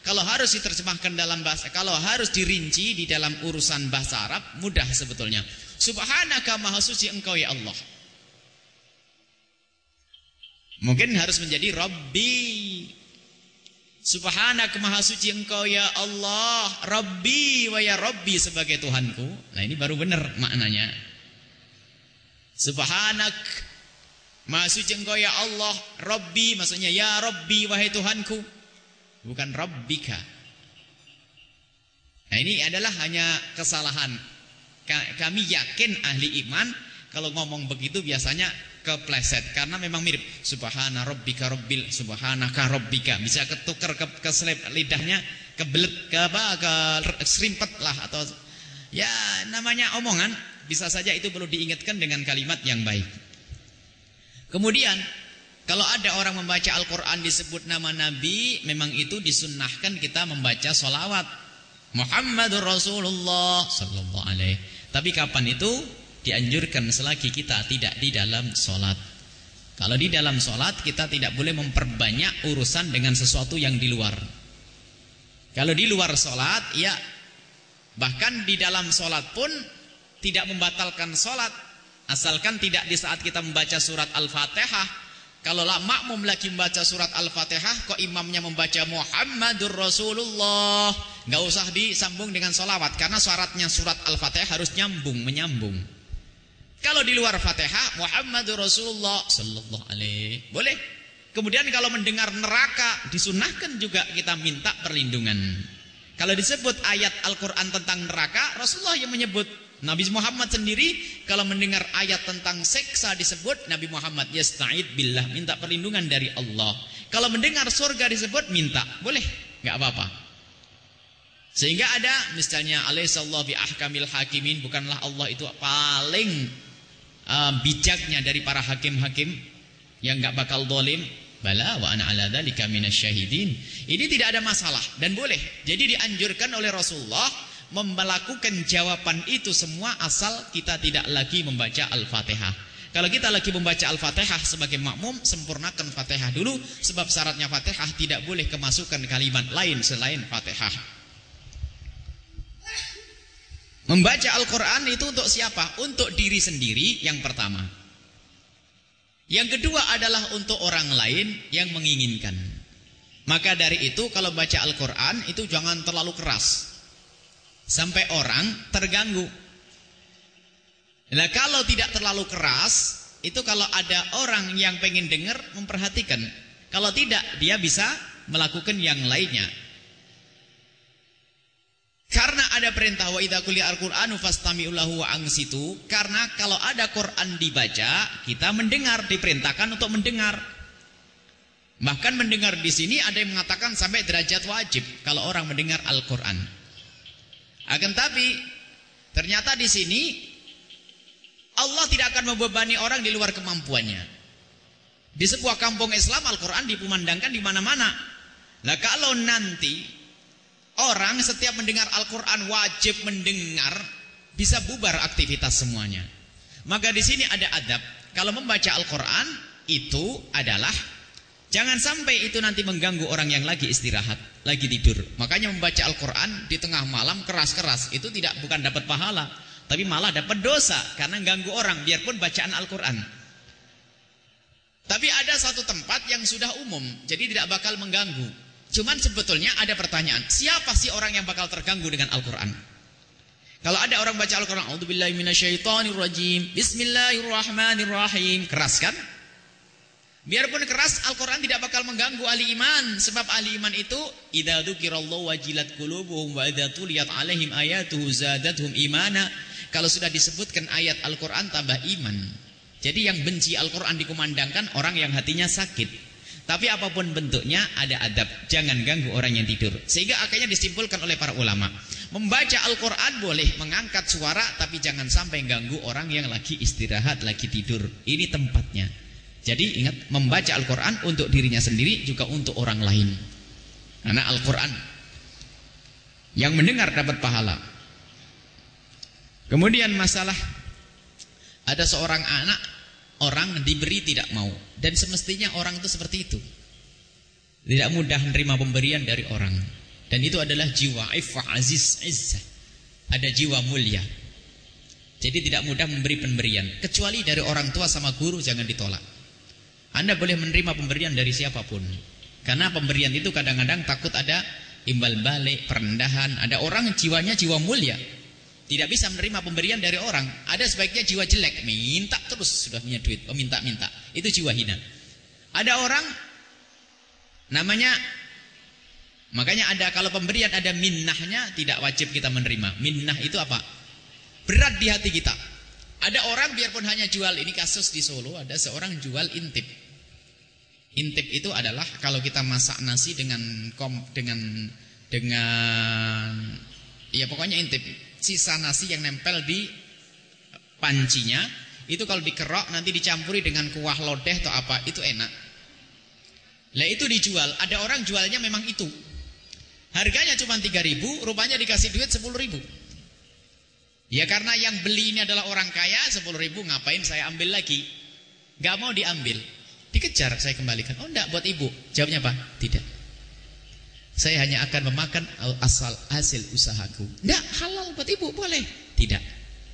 Kalau harus diterjemahkan dalam bahasa, kalau harus dirinci di dalam urusan bahasa Arab, mudah sebetulnya. Subhanaka maha suci engkau ya Allah. Mungkin harus menjadi Rabbi. Subhanaka maha suci engkau ya Allah. Rabbi wa ya Rabbi sebagai Tuhanku. Nah ini baru benar maknanya. Subhanak Maha suci engkau ya Allah, Rabbi maksudnya ya Rabbi wahai Tuhanku. Bukan Rabbika. Nah ini adalah hanya kesalahan. Kami yakin ahli iman kalau ngomong begitu biasanya kepleset karena memang mirip subhana rabbika rabbil subhanaka rabbika bisa ketukar ke, keselip lidahnya kebelet ke apa ke serimpet lah atau ya namanya omongan bisa saja itu perlu diingatkan dengan kalimat yang baik Kemudian kalau ada orang membaca Al-Quran disebut nama Nabi Memang itu disunnahkan kita membaca solawat Muhammadur Rasulullah Sallallahu alaihi. Tapi kapan itu? Dianjurkan selagi kita tidak di dalam solat Kalau di dalam solat kita tidak boleh memperbanyak urusan dengan sesuatu yang di luar. Kalau di luar solat ya Bahkan di dalam solat pun tidak membatalkan solat Asalkan tidak di saat kita membaca surat Al-Fatihah. Kalau lah makmum lagi membaca surat Al-Fatihah, kok imamnya membaca Muhammadur Rasulullah. Gak usah disambung dengan solawat. Karena syaratnya surat Al-Fatihah harus nyambung, menyambung. Kalau di luar Fatihah, Muhammadur Rasulullah Sallallahu alaihi. Boleh. Kemudian kalau mendengar neraka, disunahkan juga kita minta perlindungan. Kalau disebut ayat Al-Quran tentang neraka, Rasulullah yang menyebut Nabi Muhammad sendiri kalau mendengar ayat tentang seksa disebut Nabi Muhammad yasta'id billah minta perlindungan dari Allah. Kalau mendengar surga disebut minta, boleh, nggak apa-apa. Sehingga ada misalnya alaihissallahu bi ahkamil hakimin bukanlah Allah itu paling uh, bijaknya dari para hakim-hakim yang nggak bakal dolim. Bala wa ana ala dzalika minasyahidin. Ini tidak ada masalah dan boleh. Jadi dianjurkan oleh Rasulullah melakukan jawaban itu semua asal kita tidak lagi membaca Al-Fatihah. Kalau kita lagi membaca Al-Fatihah sebagai makmum, sempurnakan Fatihah dulu sebab syaratnya Fatihah tidak boleh kemasukan kalimat lain selain Fatihah. Membaca Al-Quran itu untuk siapa? Untuk diri sendiri yang pertama. Yang kedua adalah untuk orang lain yang menginginkan. Maka dari itu kalau baca Al-Quran itu jangan terlalu keras sampai orang terganggu. Nah kalau tidak terlalu keras, itu kalau ada orang yang pengen dengar memperhatikan. Kalau tidak, dia bisa melakukan yang lainnya. Karena ada perintah wa idza quli al-Qur'anu fastami'u lahu wa angsitu, karena kalau ada Quran dibaca, kita mendengar, diperintahkan untuk mendengar. Bahkan mendengar di sini ada yang mengatakan sampai derajat wajib kalau orang mendengar Al-Qur'an. Akan tapi ternyata di sini Allah tidak akan membebani orang di luar kemampuannya. Di sebuah kampung Islam Al-Qur'an dipemandangkan di mana-mana. Nah, kalau nanti orang setiap mendengar Al-Qur'an wajib mendengar bisa bubar aktivitas semuanya. Maka di sini ada adab. kalau membaca Al-Quran itu adalah Jangan sampai itu nanti mengganggu orang yang lagi istirahat, lagi tidur. Makanya membaca Al-Quran di tengah malam keras-keras itu tidak bukan dapat pahala, tapi malah dapat dosa karena ganggu orang biarpun bacaan Al-Quran. Tapi ada satu tempat yang sudah umum, jadi tidak bakal mengganggu. Cuman sebetulnya ada pertanyaan, siapa sih orang yang bakal terganggu dengan Al-Quran? Kalau ada orang baca Al-Quran, Bismillahirrahmanirrahim. Keras kan? Biarpun keras Al-Quran tidak bakal mengganggu ahli iman. Sebab ahli iman itu Idza dzukirallahu wajilat qulubuhum wa idza tuliyat alaihim ayatuhu zadathum imana. Kalau sudah disebutkan ayat Al-Quran tambah iman. Jadi yang benci Al-Quran dikumandangkan orang yang hatinya sakit. Tapi apa pun bentuknya ada adab. Jangan ganggu orang yang tidur. Sehingga akhirnya disimpulkan oleh para ulama. Membaca Al-Quran boleh mengangkat suara Tapi jangan sampai ganggu orang yang lagi istirahat, lagi tidur. Ini tempatnya jadi ingat membaca Al-Quran untuk dirinya sendiri juga untuk orang lain. Karena Al-Quran yang mendengar dapat pahala. Kemudian masalah ada seorang anak orang diberi tidak mau dan semestinya orang itu seperti itu. Tidak mudah menerima pemberian dari orang dan itu adalah jiwa iffah aziz izzah. Ada jiwa mulia. Jadi tidak mudah memberi pemberian kecuali dari orang tua sama guru jangan ditolak. Anda boleh menerima pemberian dari siapa pun. Karena pemberian itu kadang-kadang takut ada imbal balik, perendahan. Ada orang jiwanya jiwa mulia. Tidak bisa menerima pemberian dari orang. Ada sebaiknya jiwa jelek. Minta terus sudah punya duit. Meminta-minta. Itu jiwa hina. Ada orang namanya makanya ada kalau pemberian ada minnahnya tidak wajib kita menerima. Minnah itu apa? Berat di hati kita. Ada orang biarpun hanya jual ini kasus di Solo ada seorang jual intip. Intip itu adalah kalau kita masak nasi dengan kom, dengan dengan ya pokoknya intip sisa nasi yang nempel di pancinya itu kalau dikerok nanti dicampuri dengan kuah lodeh atau apa itu enak. Lah itu dijual, ada orang jualnya memang itu. Harganya cuma 3000, rupanya dikasih duit 10000. Ya karena yang beli ini adalah orang kaya 10000 ngapain saya ambil lagi? Gak mau diambil. Dikejar saya kembalikan. Oh enggak buat ibu. Jawabnya apa? Tidak. Saya hanya akan memakan asal hasil usahaku. Enggak halal buat ibu boleh. Tidak.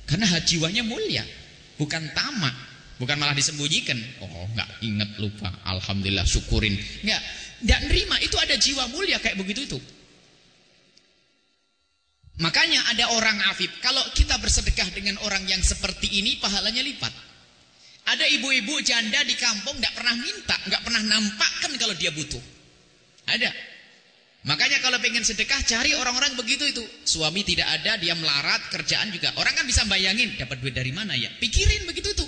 Karena jiwanya mulia. Bukan tamak. Bukan malah disembunyikan. Oh enggak ingat lupa. Alhamdulillah syukurin. Enggak. Enggak nerima. Itu ada jiwa mulia kayak begitu itu. Makanya ada orang afif. Kalau kita bersedekah dengan orang yang seperti ini, pahalanya lipat. Ada ibu-ibu janda di kampung tidak pernah minta, nggak pernah nampakkan kalau dia butuh. Ada. Makanya kalau pengen sedekah cari orang-orang begitu itu. Suami tidak ada, dia melarat, kerjaan juga. Orang kan bisa bayangin dapat duit dari mana ya? Pikirin begitu itu.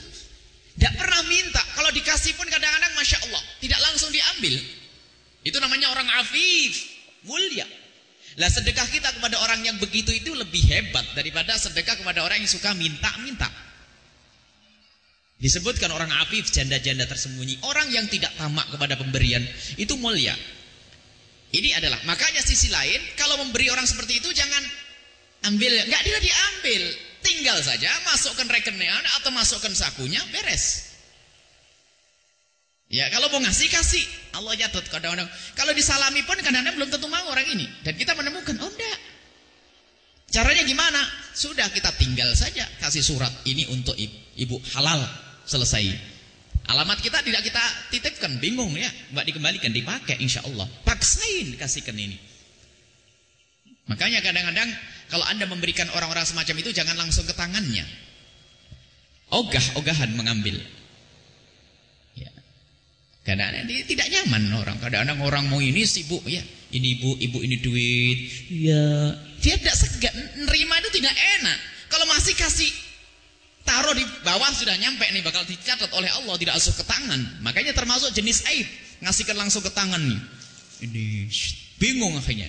Tidak pernah minta. Kalau dikasih pun kadang-kadang masya Allah tidak langsung diambil. Itu namanya orang afif, mulia. Lah sedekah kita kepada orang yang begitu itu lebih hebat daripada sedekah kepada orang yang suka minta-minta. Disebutkan orang afif, janda-janda tersembunyi. Orang yang tidak tamak kepada pemberian, itu mulia. Ini adalah, makanya sisi lain, kalau memberi orang seperti itu, jangan ambil, nggak dia diambil. Tinggal saja, masukkan rekening atau masukkan sakunya, beres. Ya, kalau mau ngasih, kasih. Allah jatuh kadang-kadang. Kalau disalami pun kadang-kadang belum tentu mau orang ini. Dan kita menemukan, oh enggak. Caranya gimana? Sudah kita tinggal saja kasih surat ini untuk ibu halal selesai. Alamat kita tidak kita titipkan, bingung ya, mbak dikembalikan, dipakai insya Allah. Paksain kasihkan ini. Makanya kadang-kadang kalau anda memberikan orang-orang semacam itu jangan langsung ke tangannya. Ogah-ogahan mengambil. Ya. Kadang-kadang tidak nyaman orang. Kadang-kadang orang mau ini sibuk ya. Ini ibu, ibu ini duit. Ya, dia tidak segan. Nerima itu tidak enak. Kalau masih kasih Taruh di bawah sudah nyampe nih bakal dicatat oleh Allah tidak langsung ke tangan. Makanya termasuk jenis aib ngasihkan langsung ke tangan nih. Ini bingung akhirnya.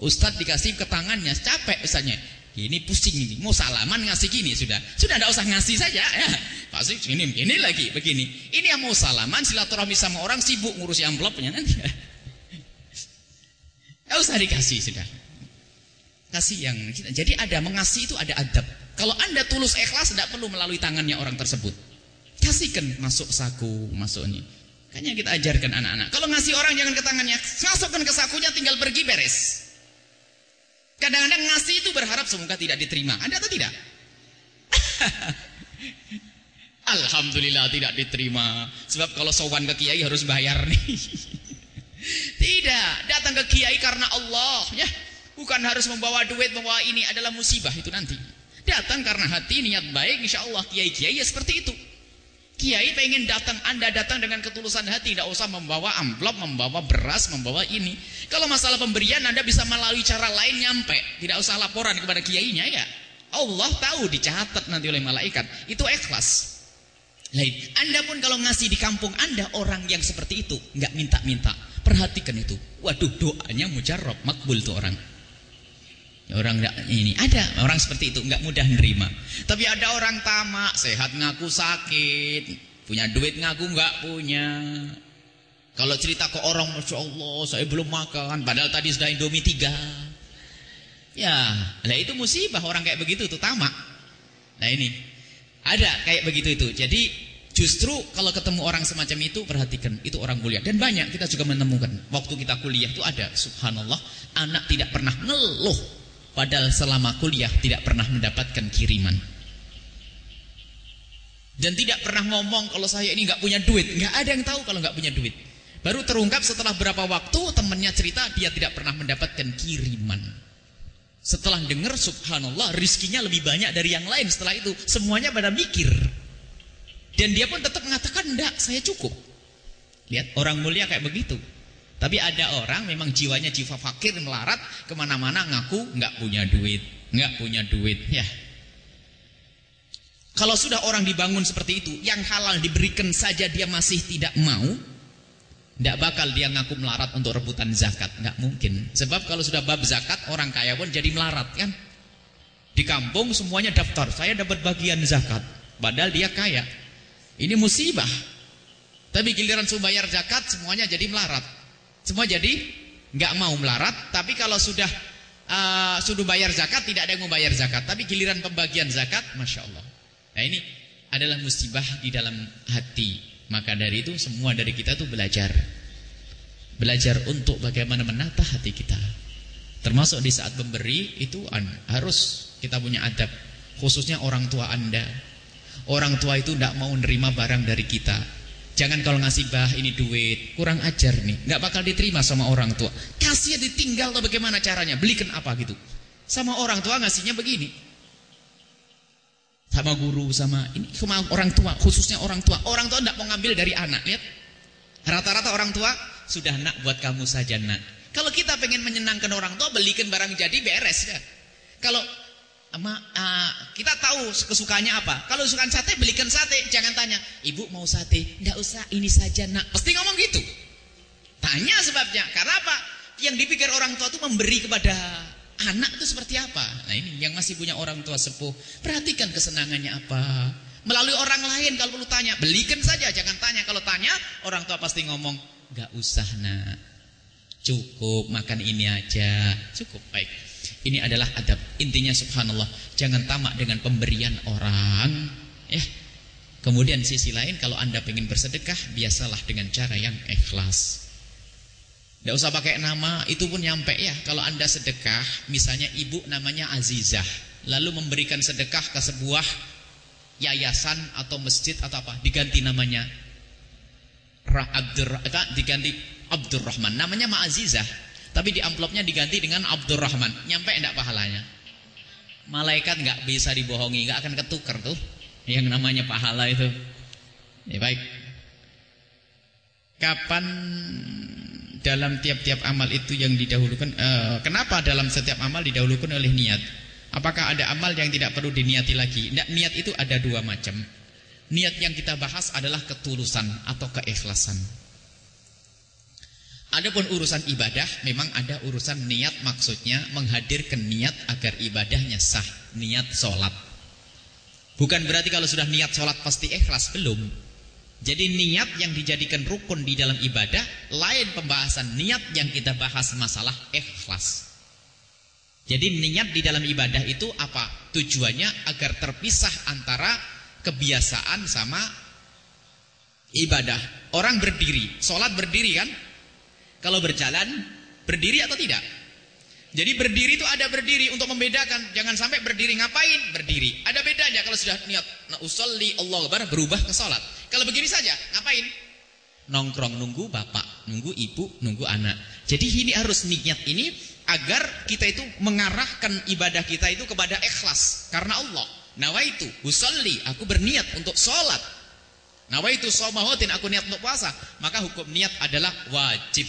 Ustadz dikasih ke tangannya capek misalnya. Ini pusing ini, mau salaman ngasih gini sudah. Sudah tidak usah ngasih saja ya. Pasti ini ini lagi begini. Ini yang mau salaman silaturahmi sama orang sibuk ngurusi amplopnya nanti. Tidak usah dikasih sudah. Kasih yang jadi ada mengasihi itu ada adab. Kalau anda tulus ikhlas tidak perlu melalui tangannya orang tersebut. Kasihkan masuk saku, masuk ini. Kayaknya kita ajarkan anak-anak. Kalau ngasih orang jangan ke tangannya, masukkan ke sakunya tinggal pergi beres. Kadang-kadang ngasih itu berharap semoga tidak diterima. Ada atau tidak? Alhamdulillah tidak diterima. Sebab kalau sowan ke kiai harus bayar nih. tidak, datang ke kiai karena Allah ya. Bukan harus membawa duit, membawa ini adalah musibah itu nanti. Datang karena hati niat baik, insya Allah kiai-kiai ya seperti itu. Kiai pengen datang, anda datang dengan ketulusan hati, tidak usah membawa amplop, membawa beras, membawa ini. Kalau masalah pemberian, anda bisa melalui cara lain nyampe, tidak usah laporan kepada kiainya ya. Allah tahu dicatat nanti oleh malaikat. Itu ikhlas. Lain. Anda pun kalau ngasih di kampung Anda orang yang seperti itu, nggak minta-minta. Perhatikan itu. Waduh, doanya mujarab, makbul tuh orang. Orang enggak ini ada orang seperti itu nggak mudah nerima. Tapi ada orang tamak, sehat ngaku sakit, punya duit ngaku nggak punya. Kalau cerita ke orang, masya Allah, saya belum makan, padahal tadi sudah indomie tiga. Ya, nah itu musibah orang kayak begitu tuh tamak. Nah ini ada kayak begitu itu. Jadi justru kalau ketemu orang semacam itu perhatikan itu orang mulia dan banyak kita juga menemukan waktu kita kuliah itu ada subhanallah anak tidak pernah ngeluh Padahal selama kuliah tidak pernah mendapatkan kiriman. Dan tidak pernah ngomong kalau saya ini nggak punya duit. nggak ada yang tahu kalau nggak punya duit. Baru terungkap setelah berapa waktu temannya cerita dia tidak pernah mendapatkan kiriman. Setelah dengar subhanallah rizkinya lebih banyak dari yang lain setelah itu. Semuanya pada mikir. Dan dia pun tetap mengatakan enggak saya cukup. Lihat orang mulia kayak begitu. Tapi ada orang memang jiwanya jiwa fakir melarat ke mana-mana ngaku nggak punya duit, nggak punya duit, ya. Kalau sudah orang dibangun seperti itu, yang halal diberikan saja dia masih tidak mau, tidak bakal dia ngaku melarat untuk rebutan zakat, nggak mungkin. Sebab kalau sudah bab zakat orang kaya pun jadi melarat kan. Di kampung semuanya daftar, saya dapat bagian zakat, padahal dia kaya. Ini musibah. Tapi giliran suruh bayar zakat semuanya jadi melarat. Semua jadi nggak mau melarat, tapi kalau sudah uh, sudah bayar zakat tidak ada yang mau bayar zakat, tapi giliran pembagian zakat, masya Allah. Nah ini adalah musibah di dalam hati. Maka dari itu semua dari kita tuh belajar, belajar untuk bagaimana menata hati kita. Termasuk di saat memberi itu harus kita punya adab, khususnya orang tua anda. Orang tua itu tidak mau nerima barang dari kita Jangan kalau ngasih bah ini duit, kurang ajar nih, nggak bakal diterima sama orang tua. Kasih ditinggal atau bagaimana caranya? Belikan apa gitu. Sama orang tua ngasihnya begini. Sama guru, sama ini sama orang tua, khususnya orang tua. Orang tua tidak mau ngambil dari anak, lihat. Rata-rata orang tua sudah nak buat kamu saja nak. Kalau kita pengen menyenangkan orang tua, belikan barang jadi beres ya. Kalau Ma, uh, kita tahu kesukaannya apa. Kalau suka sate, belikan sate. Jangan tanya, ibu mau sate? Tidak usah, ini saja nak. Pasti ngomong gitu. Tanya sebabnya. Karena apa? Yang dipikir orang tua itu memberi kepada anak itu seperti apa. Nah ini yang masih punya orang tua sepuh. Perhatikan kesenangannya apa. Melalui orang lain kalau perlu tanya. Belikan saja, jangan tanya. Kalau tanya, orang tua pasti ngomong, Gak usah nak. Cukup, makan ini aja. Cukup, baik. Ini adalah adab. Intinya subhanallah, jangan tamak dengan pemberian orang, ya. Kemudian sisi lain kalau Anda ingin bersedekah, biasalah dengan cara yang ikhlas. Tidak usah pakai nama, itu pun nyampe ya. Kalau Anda sedekah, misalnya ibu namanya Azizah, lalu memberikan sedekah ke sebuah yayasan atau masjid atau apa, diganti namanya Abdur, diganti Abdurrahman, namanya Ma Azizah. Tapi di amplopnya diganti dengan Abdurrahman. Nyampe enggak pahalanya? Malaikat enggak bisa dibohongi, enggak akan ketukar tuh yang namanya pahala itu. Ya baik. Kapan dalam tiap-tiap amal itu yang didahulukan uh, kenapa dalam setiap amal didahulukan oleh niat? Apakah ada amal yang tidak perlu diniati lagi? Niat itu ada dua macam. Niat yang kita bahas adalah ketulusan atau keikhlasan. Adapun urusan ibadah memang ada urusan niat maksudnya menghadirkan niat agar ibadahnya sah, niat sholat. Bukan berarti kalau sudah niat sholat pasti ikhlas, belum. Jadi niat yang dijadikan rukun di dalam ibadah lain pembahasan niat yang kita bahas masalah ikhlas. Jadi niat di dalam ibadah itu apa? Tujuannya agar terpisah antara kebiasaan sama ibadah. Orang berdiri, sholat berdiri kan? Kalau berjalan, berdiri atau tidak? Jadi berdiri itu ada berdiri untuk membedakan. Jangan sampai berdiri ngapain? Berdiri. Ada bedanya kalau sudah niat na usolli Allah Akbar berubah ke sholat. Kalau begini saja, ngapain? Nongkrong nunggu bapak, nunggu ibu, nunggu anak. Jadi ini harus niat ini agar kita itu mengarahkan ibadah kita itu kepada ikhlas karena Allah. Nawaitu usolli, aku berniat untuk sholat. Nawaitu somahotin, aku niat untuk puasa. Maka hukum niat adalah wajib.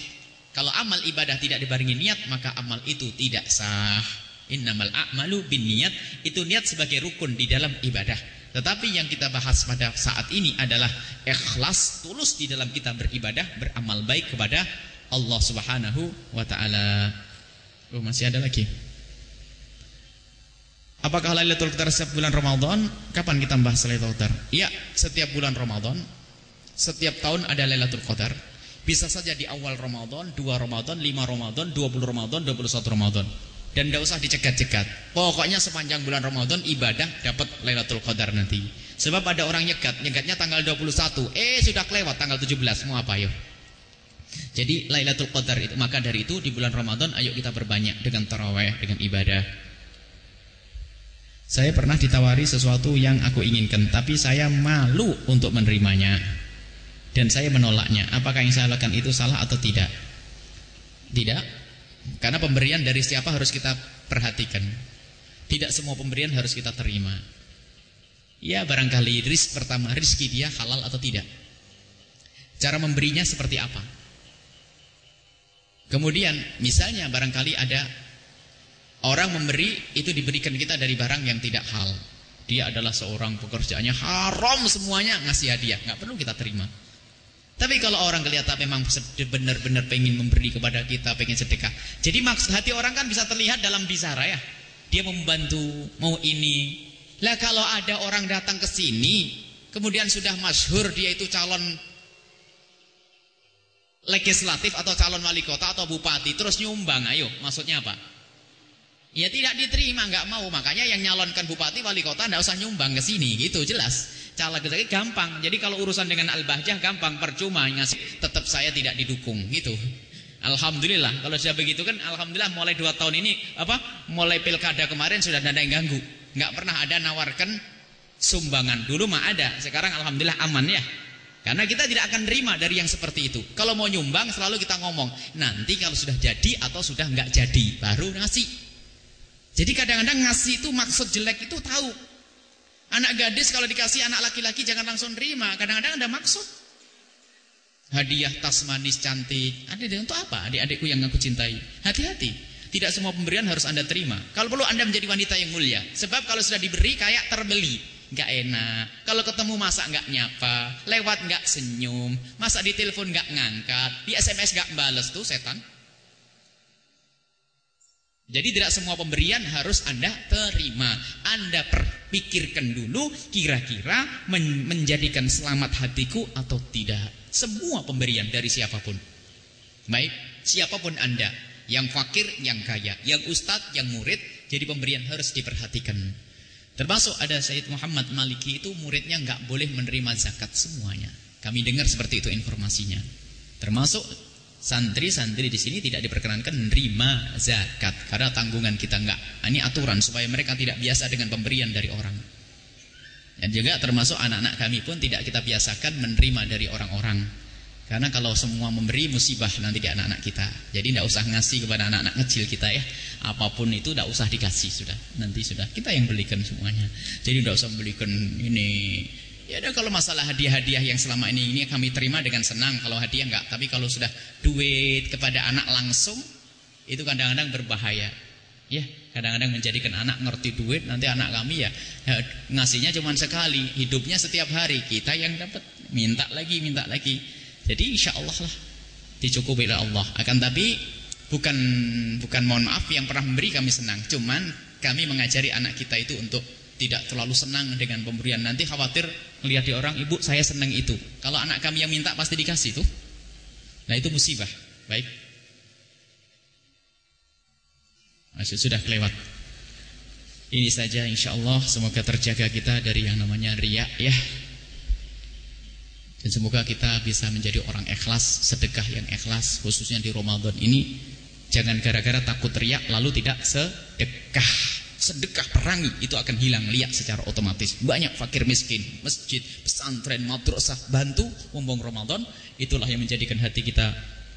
Kalau amal ibadah tidak dibarengi niat, maka amal itu tidak sah. Innamal a'malu bin niat, itu niat sebagai rukun di dalam ibadah. Tetapi yang kita bahas pada saat ini adalah ikhlas, tulus di dalam kita beribadah, beramal baik kepada Allah Subhanahu wa taala. Oh, masih ada lagi. Apakah Lailatul Qadar setiap bulan Ramadan? Kapan kita bahas Lailatul Qadar? Ya, setiap bulan Ramadan. Setiap tahun ada Lailatul Qadar. Bisa saja di awal Ramadan, 2 Ramadan, 5 Ramadan, 20 Ramadan, 21 Ramadan. Dan tidak usah dicegat-cegat. Pokoknya sepanjang bulan Ramadan ibadah dapat Lailatul Qadar nanti. Sebab ada orang nyegat, nyegatnya tanggal 21. Eh sudah kelewat tanggal 17. Mau apa yuk? Jadi Lailatul Qadar itu maka dari itu di bulan Ramadan ayo kita berbanyak dengan tarawih, dengan ibadah. Saya pernah ditawari sesuatu yang aku inginkan, tapi saya malu untuk menerimanya dan saya menolaknya. Apakah yang saya lakukan itu salah atau tidak? Tidak. Karena pemberian dari siapa harus kita perhatikan. Tidak semua pemberian harus kita terima. Ya barangkali risk pertama rizki dia halal atau tidak. Cara memberinya seperti apa? Kemudian misalnya barangkali ada orang memberi itu diberikan kita dari barang yang tidak hal. Dia adalah seorang pekerjaannya haram semuanya ngasih hadiah, nggak perlu kita terima. Tapi kalau orang kelihatan memang benar-benar pengen memberi kepada kita, pengen sedekah. Jadi maksud hati orang kan bisa terlihat dalam bisara ya. Dia membantu, mau ini. Lah kalau ada orang datang ke sini, kemudian sudah masyhur dia itu calon legislatif atau calon wali kota atau bupati, terus nyumbang, ayo, maksudnya apa? Ya tidak diterima, nggak mau. Makanya yang nyalonkan bupati, wali kota, nggak usah nyumbang ke sini, gitu jelas caleg itu gampang. Jadi kalau urusan dengan al-bahjah gampang, percuma ngasih tetap saya tidak didukung gitu. Alhamdulillah. Kalau sudah begitu kan alhamdulillah mulai dua tahun ini apa mulai pilkada kemarin sudah ada yang ganggu. Nggak pernah ada nawarkan sumbangan. Dulu mah ada sekarang alhamdulillah aman ya. Karena kita tidak akan terima dari yang seperti itu. Kalau mau nyumbang selalu kita ngomong nanti kalau sudah jadi atau sudah nggak jadi baru ngasih. Jadi kadang-kadang ngasih itu maksud jelek itu tahu Anak gadis kalau dikasih anak laki-laki jangan langsung terima. Kadang-kadang ada maksud. Hadiah tas manis cantik. Ada untuk apa? Adik-adikku yang aku cintai. Hati-hati. Tidak semua pemberian harus Anda terima. Kalau perlu Anda menjadi wanita yang mulia. Sebab kalau sudah diberi kayak terbeli. Gak enak. Kalau ketemu masa gak nyapa. Lewat gak senyum. Masa di telepon gak ngangkat. Di SMS gak bales tuh setan. Jadi tidak semua pemberian harus Anda terima. Anda pikirkan dulu kira-kira men menjadikan selamat hatiku atau tidak. Semua pemberian dari siapa pun. Baik, siapa pun Anda. Yang fakir, yang kaya. Yang ustadz, yang murid. Jadi pemberian harus diperhatikan. Termasuk ada Sayyid Muhammad Maliki itu muridnya nggak boleh menerima zakat semuanya. Kami dengar seperti itu informasinya. Termasuk Santri-santri di sini tidak diperkenankan menerima zakat karena tanggungan kita enggak. Ini aturan supaya mereka tidak biasa dengan pemberian dari orang. Dan juga termasuk anak-anak kami pun tidak kita biasakan menerima dari orang-orang. Karena kalau semua memberi musibah nanti di anak-anak kita. Jadi tidak usah ngasih kepada anak-anak kecil kita ya. Apa pun itu tidak usah dikasih sudah. Nanti sudah kita yang belikan semuanya. Jadi tidak usah belikan ini Ya udah kalau masalah hadiah-hadiah yang selama ini ini kami terima dengan senang kalau hadiah enggak, tapi kalau sudah duit kepada anak langsung itu kadang-kadang berbahaya. Ya, kadang-kadang menjadikan anak ngerti duit, nanti anak kami ya, ya ngasihnya cuma sekali, hidupnya setiap hari, kita yang dapat minta lagi, minta lagi. Jadi insya Allah lah dicukupi oleh Allah. Akan tapi bukan bukan mohon maaf yang pernah memberi kami senang, cuman kami mengajari anak kita itu untuk tidak terlalu senang dengan pemberian. Nanti khawatir melihat di orang, ibu saya senang itu. Kalau anak kami yang minta pasti dikasih tuh. Nah itu musibah. Baik. Masih sudah kelewat. Ini saja insya Allah semoga terjaga kita dari yang namanya riak ya. Dan semoga kita bisa menjadi orang ikhlas, sedekah yang ikhlas khususnya di Ramadan ini. Jangan gara-gara takut riak lalu tidak sedekah. Sedekah perangi itu akan hilang liak secara otomatis. Banyak fakir miskin, masjid, pesantren, madrasah bantu mumpung Ramadan, itulah yang menjadikan hati kita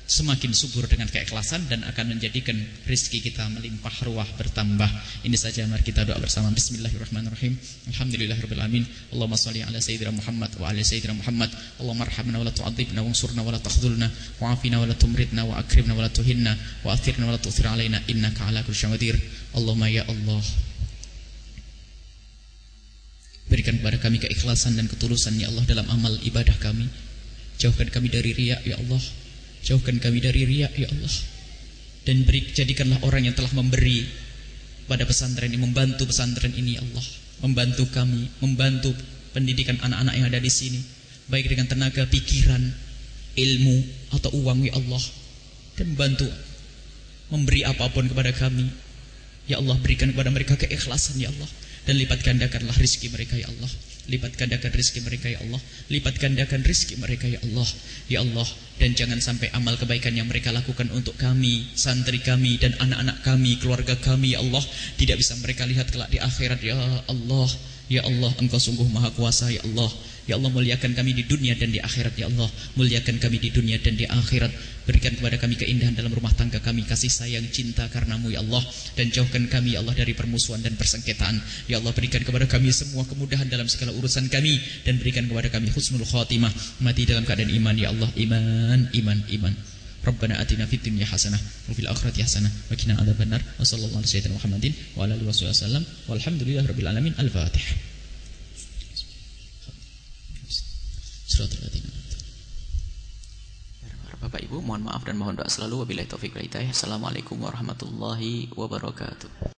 semakin subur dengan keikhlasan dan akan menjadikan rezeki kita melimpah ruah bertambah. Ini saja mari kita doa bersama. Bismillahirrahmanirrahim. Alhamdulillahirabbil alamin. Allahumma shalli ala sayyidina Muhammad wa ala sayyidina Muhammad. Allahumma arhamna wa la tu'adzibna wansurna wa la wa afina wa la tumritna wa akrimna wa la tuhinna wa athirna wa la tu'thir alaina innaka ala kulli syai'in qadir. Allahumma ya Allah Berikan kepada kami keikhlasan dan ketulusan ya Allah dalam amal ibadah kami. Jauhkan kami dari riak ya Allah. Jauhkan kami dari riak ya Allah. Dan beri, jadikanlah orang yang telah memberi Pada pesantren ini Membantu pesantren ini ya Allah. Membantu kami Membantu pendidikan anak-anak yang ada di sini. Baik dengan tenaga, pikiran Ilmu atau uang ya Allah. Dan membantu Memberi apa pun kepada kami. Ya Allah berikan kepada mereka keikhlasan ya Allah. Dan lipat gandakanlah rizki mereka ya Allah Lipat gandakan rizki mereka ya Allah. Lipat gandakan rizki mereka ya Allah. Ya Allah Dan jangan sampai amal kebaikan yang mereka lakukan untuk kami Santri kami dan anak-anak kami Keluarga kami ya Allah Tidak bisa mereka lihat kelak di akhirat. Ya Allah Ya Allah engkau sungguh maha kuasa ya Allah Ya Allah muliakan kami di dunia dan di akhirat Ya Allah. Muliakan kami di dunia dan di akhirat. Berikan kepada kami keindahan dalam rumah tangga kami Kasih sayang cinta karenamu Ya Allah. Dan jauhkan kami Ya Allah dari permusuhan dan persengketaan. Ya Allah berikan kepada kami semua kemudahan dalam segala urusan kami. Dan berikan kepada kami husnul khatimah. Mati dalam keadaan iman Ya Allah. Iman iman iman. Rabbana atina fid dunya hasanah wa fil akhirati hasanah wa qina adzabannar. Wa sallallahu alaihi wa Muhammadin wa ala alihi wasallam walhamdulillahirabbil alamin al-fatih Bapak Ibu mohon maaf dan mohon doa selalu wabillahi taufik wal hidayah. Assalamualaikum warahmatullahi wabarakatuh.